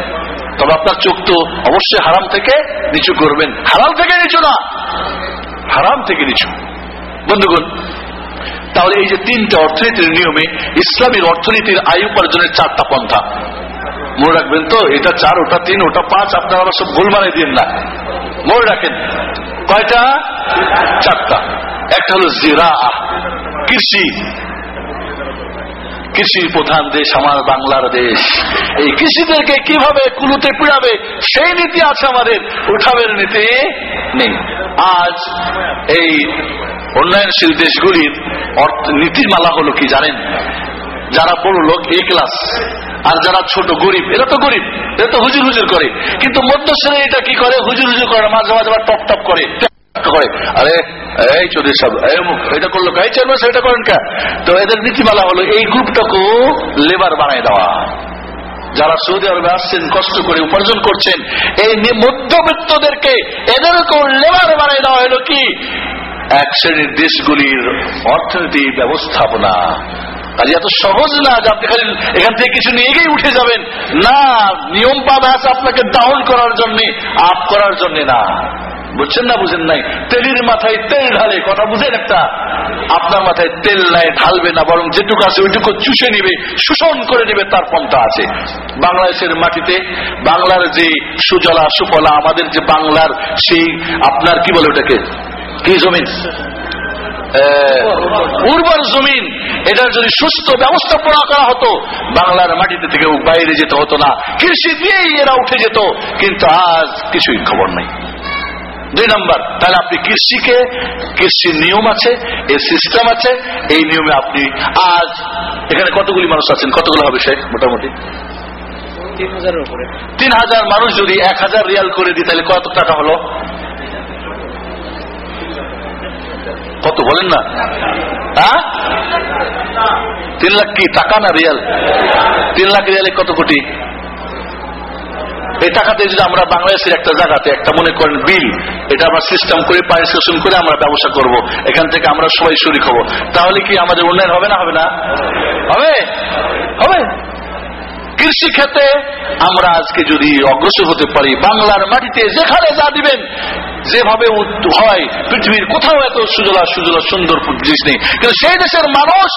তবে আপনার চোখ তো অবশ্যই হারাম থেকে নিচু করবেন। হারাম থেকে নিচু না। হারাম থেকে নিচু। বন্ধুগণ, তাহলে এই যে তিনটা অর্থনীতির নিয়মে ইসলামের অর্থনীতির আয় উপার্জনের চারটা পন্থা। মনে রাখবেন তো, এটা চার, ওটা তিন, ওটা পাঁচ, আপনারা সব ভুল বানিয়ে দিন না। মনে রাখেন, কয়টা? চারটা। একটা হলো জিরা কৃষি। কৃষি প্রধান দেশ, আমার বাংলার দেশ। এই কৃষিদেরকে কীভাবে কুলুতে পিড়াবে, সেই নীতি আছে আমাদের, উঠাবের নীতি নেই। আজ এই উন্নয়নশীল দেশগুলির নীতিমালা হলো কি জানেন? যারা বড় লোক, এ ক্লাস। আর যারা ছোট, গরিব, এরা তো গরিব, এরা তো হুজুর হুজুর করে। কিন্তু মধ্য শ্রেণি এটা কি করে? হুজুর হুজুর করে, মাঝে মাঝে টপ টপ করে। যারা সৌদি আরবে আসছেন, কষ্ট করে উপার্জন করছেন, এই মধ্যবিত্তদেরকে লেবার দেওয়া হলো কি? এক শ্রেণির দেশগুলির অর্থনীতি ব্যবস্থাপনা। এত সহজ না যে আপনি খালি এখান থেকে কিছু নিয়ে গিয়ে উঠে যাবেন। না, নিয়ম পাবে আছে আপনাকে ডাউন করার জন্য আপ করার জন্য না। বুঝছেন না, বুঝেন নাই? তেলের মাথায় তেল ঢালে, কথা বুঝেন একটা? আপনার মাথায় তেল নাই, ঢালবে না, বরং যেটুকু আছে ওইটুকু চুষে নিবে, শোষণ করে নিবে, তার পন্থা আছে। বাংলাদেশের মাটিতে বাংলার যে সুজলা, সুফলা, আমাদের যে বাংলার সেই আপনার কি বলে ওটাকে? কি জমিন? উর্বর জমিন। এটার যদি সুস্থ ব্যবস্থাপনা করা হতো, বাংলার মাটিতে থেকে বাইরে যেতে হতো না। কৃষি দিয়েই এরা উঠে যেত, কিন্তু আজ কিছুই খবর নাই। দুই নম্বর, তাহলে আপনি কৃষিকে, কৃষির নিয়ম আছে, এর সিস্টেম আছে, এই নিয়মে আপনি আজ এখানে কতগুলি মানুষ আছেন? কতগুলো হবে সে মোটামুটি? তিন হাজার মানুষ যদি এক হাজার রিয়াল করে দিই, তাহলে কত টাকা হলো? কত বলেন না? হ্যাঁ? তিন লাখ কি? টাকা না রিয়াল? তিন লাখ রিয়ালে কত কোটি? এই টাকাতে যদি আমরা বাংলাদেশের একটা জায়গাতে একটা মনে করেন বিল, এটা আমরা সিস্টেম করে পানি করে আমরা ব্যবসা করব, এখান থেকে আমরা সবাই শরিক হব তাহলে কি আমাদের উন্নয়ন হবে না? হবে না? হবে? হবে? কৃষি ক্ষেত্রে আমরা আজকে যদি অগ্রসর হতে পারি, বাংলার মাটিতে যেখানে যা দিবেন, যেভাবে হয়, পৃথিবীর কোথাও এত সুজলা সুজলা সুন্দর জিনিস নেই। কিন্তু সেই দেশের মানুষ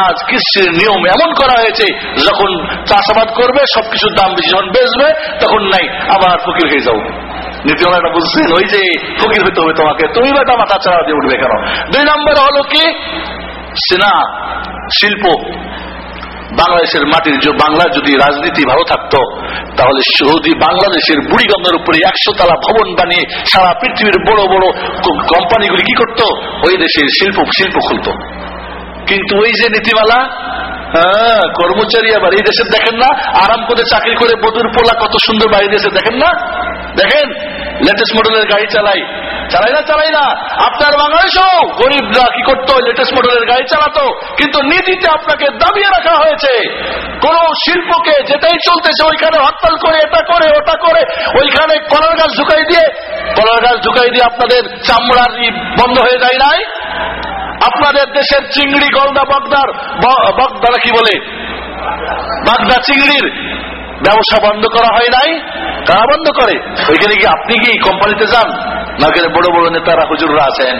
আজ কৃষির নিয়ম এমন করা হয়েছে, যখন চাষাবাদ করবে, সবকিছুর দাম বেশি যখন বেচবে, তখন নাই, আবার ফকির হয়ে যাও নীতিমালাটা বুঝছেন ওই যে ফকির হতে হবে তোমাকে, তুমি বা মাথা দিয়ে উঠবে কেন? দুই নম্বর হলো কি? সেনা, শিল্প। বাংলাদেশের মাটির যে বাংলার যদি রাজনীতি ভালো থাকতো, তাহলে সৌদি বাংলাদেশের বুড়িগঙ্গার উপরে একশো তালা ভবন বানিয়ে সারা পৃথিবীর বড় বড় কোম্পানিগুলি কি করত? ওই দেশের শিল্প শিল্প খুলতো। কিন্তু ওই যে নীতিমালা হ্যাঁ কর্মচারী আবার এই দেশে দেখেন না আরাম করে চাকরি করে বধুর পোলা কত সুন্দর বাড়ি দেশে দেখেন না? দেখেন? লেটেস্ট মডেলের গাড়ি চালাই। চালাই না চালাই না। আপনার বাংলাদেশও গরিবরা কি করতো? লেটেস্ট মডেলের গাড়ি চালাতো। কিন্তু নীতিতে আপনাকে দাবিয়ে রাখা হয়েছে। কোন শিল্পকে যেটাই চলতেছে, ওইখানে হরতাল করে, এটা করে, ওটা করে, ওইখানে কলার গাছ ঢুকাই দিয়ে, কলার গাছ ঢুকাই দিয়ে আপনাদের চামড়ার বন্ধ হয়ে যায় নাই? আপনাদের দেশের চিংড়ি, গলদা, বগদার বগদারা কি বলে? বাগদা চিংড়ির ব্যবসা বন্ধ করা হয় নাই? কারা বন্ধ করে? ওইখানে কি আপনি কি কোম্পানিতে যান? না ওখানে বড় বড় নেতারা, হুজুররা আছেন।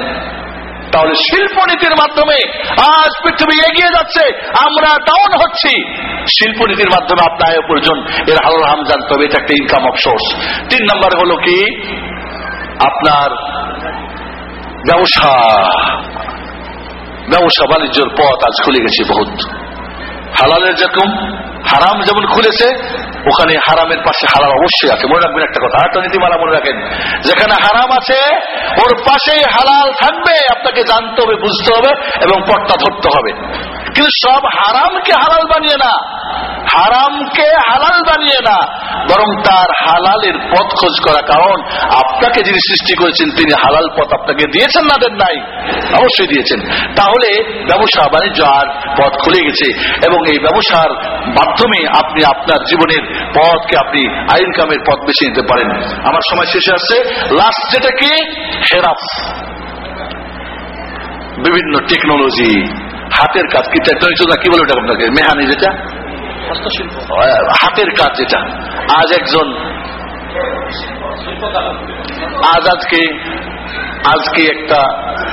তাহলে শিল্পনীতির মাধ্যমে আজ পৃথিবী এগিয়ে যাচ্ছে, আমরা ডাউন হচ্ছি। শিল্পনীতির মাধ্যমে আপনার আয় উপার্জন এর হাম জানতে হবে, এটা একটা ইনকাম অফ সোর্স তিন নম্বর হলো কি? আপনার ব্যবসা। ব্যবসা বাণিজ্যের পথ আজ খুলে গেছে বহুত। হালালের যেরকম, হারাম যেমন খুলেছে ওখানে হারামের পাশে হারাম অবশ্যই আছে। মনে রাখবেন একটা কথা। আরেকটা নীতিমালা মনে রাখেন। যেখানে হারাম আছে, ওর পাশেই হালাল থাকবে, আপনাকে জানতে হবে, বুঝতে হবে, এবং পট্টা ধরতে হবে। কিন্তু সব হারামকে হালাল বানিয়ে না। হারামকে হালাল বানিয়ে না। বরং তার হালালের পথ খোঁজ করা। কারণ আপনাকে যিনি সৃষ্টি করেছেন, তিনি হালাল পথ আপনাকে দিয়েছেন না, দেন নাই। অবশ্যই দিয়েছেন। তাহলে ব্যবসা বাণিজ্য আর পথ খুলে গেছে। এবং এই ব্যবসার মাধ্যমে আপনি আপনার জীবনের পথকে আপনি আইন কামের পথ বেছে নিতে পারেন। আমার সময় শেষে আসছে। লাস্ট যেটা কি? হেরাফ। বিভিন্ন টেকনোলজি হাতের কাজ কি টেকনোলজি কি বলে ওটা আপনাকে? মেহানি যেটা? হাতের কাজ যেটা। আজ একজন আজ আজকে আজকে একটা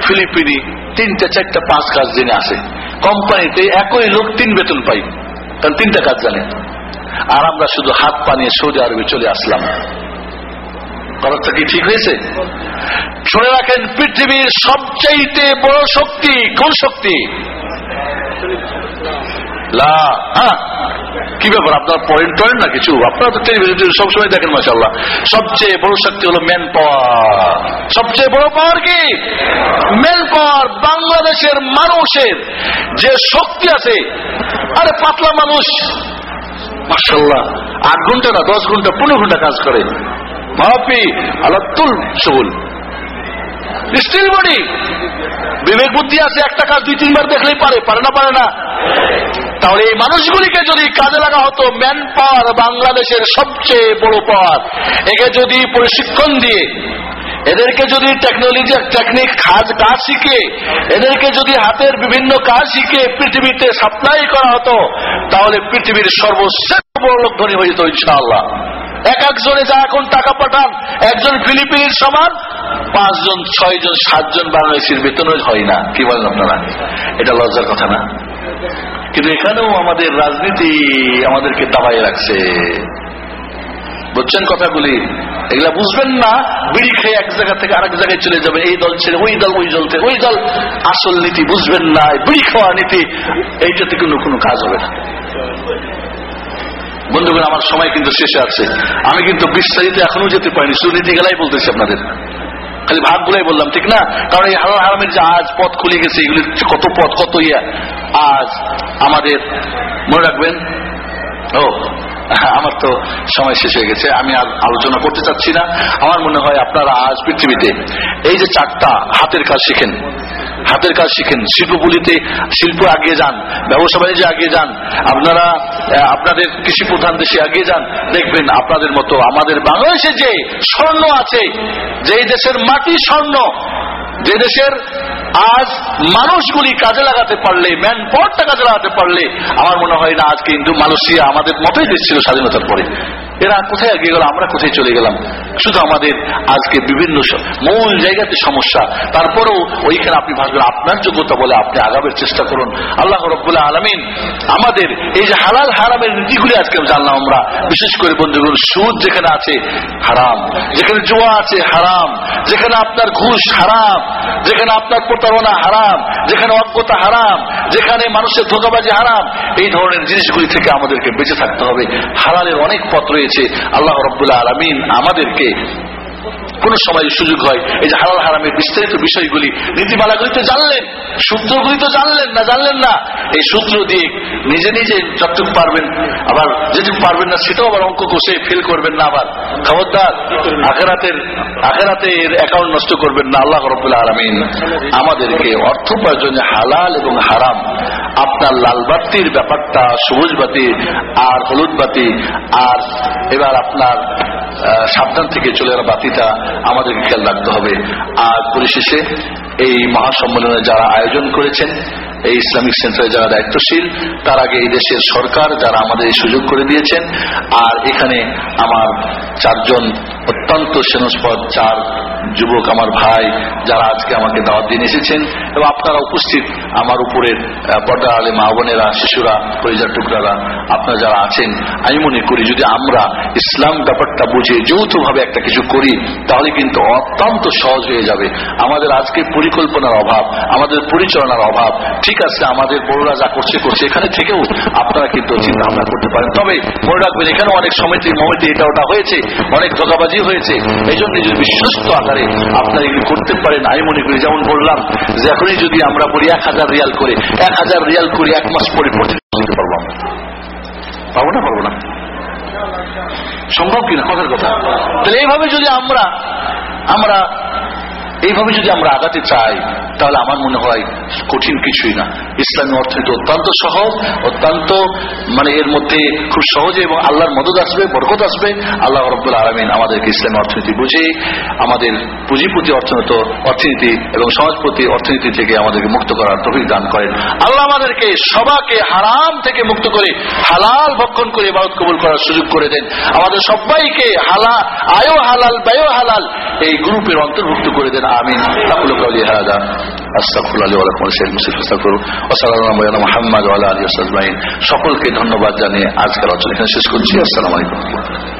ফিলিপিনি তিনটা চারটা পাঁচ কাজ জেনে আসে। কোম্পানিতে একই লোক তিন বেতন পাই। কারণ তিনটা কাজ জানে। আর আমরা শুধু হাত পানিয়ে সৌদি আরবে চলে আসলাম। কথাটা কি ঠিক হয়েছে? শুনে রাখেন, পৃথিবীর সবচাইতে বড় শক্তি কোন শক্তি? লা হ্যাঁ। কি ব্যাপার, আপনার পয়েন্ট টয়েন্ট না কিছু? আপনারা তো টেলিভিশন সবসময় দেখেন মাসাল্লাহ সবচেয়ে বড় শক্তি হলো ম্যান পাওয়ার সবচেয়ে বড় পাওয়ার কি? ম্যান পাওয়ার বাংলাদেশের মানুষের যে শক্তি আছে। আরে, পাতলা মানুষ। মাসাল্লাহ আট ঘণ্টা না, দশ ঘণ্টা, পনেরো ঘণ্টা কাজ করে। মাপি, আলাতুল সবুল স্টিল বডি বিবেক বুদ্ধি আছে, একটা কাজ দুই, তিনবার দেখলেই পারে পারে না পারে না। তাহলে এই মানুষগুলিকে যদি কাজে লাগা হতো ম্যান পাওয়ার বাংলাদেশের সবচেয়ে বড় পাওয়ার একে যদি প্রশিক্ষণ দিয়ে, এদেরকে যদি টেকনোলজি টেকনিক কাজ কাজ শিখে, এদেরকে যদি হাতের বিভিন্ন কাজ শিখে পৃথিবীতে সাপ্লাই করা হতো, তাহলে পৃথিবীর সর্বশ্রেষ্ঠ বড় লোক ধনী হয়ে যেত, ইনশাআল্লাহ। এক একজনে যা এখন টাকা পাঠান, একজন ফিলিপিনের সমান, পাঁচজন, ছয়জন, সাতজন বাংলাদেশের বেতনও হয় না। কি বলেন আপনারা? এটা লজ্জার কথা না? কিন্তু এখানেও আমাদের রাজনীতি আমাদেরকে দাবাই রাখছে। বুঝছেন কথাগুলি? এগুলা বুঝবেন না, বিড়ি খেয়ে এক জায়গা থেকে আরেক জায়গায় চলে যাবে এই দল ছেড়ে ওই দল ওই দল থেকে ওই দল। আসল নীতি বুঝবেন না বিড়ি খাওয়া নীতি, এইটাতে কোনো কোনো কাজ হবে না। বন্ধুগণ, আমার সময় কিন্তু শেষে আছে। আমি কিন্তু বিস্তারিত এখনও যেতে পারিনি, শুধু নীতি গেলাই বলতেছি আপনাদের। খালি ভাগগুলাই বললাম, ঠিক না? কারণ এই হালাল হারামের যে আজ পথ খুলে গেছে, এগুলির কত পথ, কত ইয়া, আজ আমাদের, মনে রাখবেন? ও, আমার তো সময় শেষ হয়ে গেছে, আমি আর আলোচনা করতে চাচ্ছি না। আমার মনে হয় আপনারা আজ পৃথিবীতে এই যে চারটা হাতের কাজ শিখেন হাতের কাজ শিখেন। শিল্পগুলিতে শিল্প আগিয়ে যান, ব্যবসা বাণিজ্যে আগিয়ে যান, আপনারা আপনাদের কৃষি প্রধান দেশে আগিয়ে যান, দেখবেন আপনাদের মতো আমাদের বাংলাদেশে যে স্বর্ণ আছে, যেই দেশের মাটি স্বর্ণ, যে দেশের আজ মানুষগুলি কাজে লাগাতে পারলে ম্যান পাওয়ারটা কাজে লাগাতে পারলে, আমার মনে হয় না আজকে ইন্দু মালয়েশিয়া আমাদের মতোই দেশ ছিল স্বাধীনতার পরে। এরা কোথায় এগিয়ে গেল? আমরা কোথায় চলে গেলাম? শুধু আমাদের আজকে বিভিন্ন মূল জায়গাতে সমস্যা। তারপরেও ওইখানে আপনি ভাববেন আপনার যোগ্যতা বলে আপনি আগাবের চেষ্টা করুন। আল্লাহ রব্বুল্লাহ আলমিন আমাদের এই যে হালাল হারামের নীতিগুলি আজকে জানলাম আমরা। বিশেষ করে বন্ধুগণ, সুদ যেখানে আছে, হারাম। যেখানে জোয়া আছে, হারাম। যেখানে আপনার ঘুষ হারাম। যেখানে আপনার প্রতারণা হারাম। যেখানে অজ্ঞতা হারাম। যেখানে মানুষের ধোকাবাজি হারাম। এই ধরনের জিনিসগুলি থেকে আমাদেরকে বেঁচে থাকতে হবে। হালালের অনেক পথ রয়েছে। আল্লাহ রব্বুল্লাহ আলমিন আমাদেরকে কোন সময় সুযোগ হয়, এই যে হালাল হারামের বিস্তারিত বিষয়গুলি নীতিমালাগুলি তো জানলেন সূত্রগুলি তো জানলেন না জানলেন না, এই সূত্র দিয়ে নিজে নিজে যতটুকু পারবেন, আবার যেটুকু পারবেন না সেটাও আবার অঙ্ক কষে ফেল করবেন না আবার। খবরদার, আখেরাতের আখেরাতের অ্যাকাউন্ট নষ্ট করবেন না, আল্লাহ রবুল্লাহ আলমিন আমাদেরকে অর্থ উপার্জনে হালাল এবং হারাম আপনার লাল বাতির ব্যাপারটা, সবুজ বাতি আর হলুদ বাতি আর এবার আপনার সাবধান থেকে চলে যাওয়া বাতিটা আমাদেরকে খেয়াল রাখতে হবে। আর পরিশেষে এই মহাসম্মেলনে যারা আয়োজন করেছেন, এই ইসলামিক সেন্টারে যারা দায়িত্বশীল, তার আগে এই দেশের সরকার যারা আমাদের সুযোগ করে দিয়েছেন। আর এখানে আমার চারজন অত্যন্ত সেনস্পদ চার যুবক আমার ভাই, যারা আজকে আমাকে দাওয়াত দিয়ে এসেছেন এবং আপনারা উপস্থিত আমার উপরের পর্দা আলে মা বোনেরা, শিশুরা পরিজার টুকরারা, আপনারা যারা আছেন, আমি মনে করি যদি আমরা ইসলাম ব্যাপারটা বুঝে যৌথভাবে একটা কিছু করি, তাহলে কিন্তু অত্যন্ত সহজ হয়ে যাবে। আমাদের আজকে পরিকল্পনার অভাব, আমাদের পরিচালনার অভাব, ঠিক আছে, আমাদের বড়রা যা করছে করছে, এখানে থেকেও আপনারা কিন্তু চিন্তা ভাবনা করতে পারেন। তবে মনে রাখবেন, এখানে অনেক সমিতি মমিতি এটা ওটা হয়েছে, অনেক ধোকাবাজি হয়েছে। এই জন্য যদি বিশ্বস্ত আকারে আপনারা এগুলি করতে পারেন, আমি মনে করি, যেমন বললাম, যে এখনই যদি আমরা বলি এক হাজার রিয়াল করে, এক হাজার রিয়াল করে এক মাস পরে পৌঁছে পারব আমরা। পারব না পারব না? সম্ভব কিনা কথার কথা। তাহলে এইভাবে যদি আমরা আমরা এইভাবে যদি আমরা আগাতে চাই, তাহলে আমার মনে হয় কঠিন কিছুই না। ইসলামী অর্থনীতি অত্যন্ত সহজ, অত্যন্ত মানে এর মধ্যে খুব সহজে এবং আল্লাহর মদত আসবে, বরকত আসবে। আল্লাহ রব্বুল আলমিন আমাদেরকে ইসলামী অর্থনীতি বুঝে আমাদের পুঁজিপতি অর্থনীতি অর্থনীতি এবং সমাজপতি অর্থনীতি থেকে আমাদেরকে মুক্ত করার তফিক দান করেন। আল্লাহ আমাদেরকে সবাকে হারাম থেকে মুক্ত করে, হালাল ভক্ষণ করে ইবাদত কবুল করার সুযোগ করে দেন। আমাদের সবাইকে হালা, আয়ো হালাল, ব্যয় হালাল এই গ্রুপের অন্তর্ভুক্ত করে দেন। আস্তাগফিরুল্লাহ লি ওয়া লাকুম ওয়া লিসাইরিল মুসলিমিন ফাস্তাগফিরুহ ওয়া সাল্লাল্লাহু আলা মুহাম্মাদ ওয়া আলা আলিহি ওয়া সাহবিহি সকলকে ধন্যবাদ জানিয়ে আজকের আলোচনা শেষ করছি। আসসালামু আলাইকুম।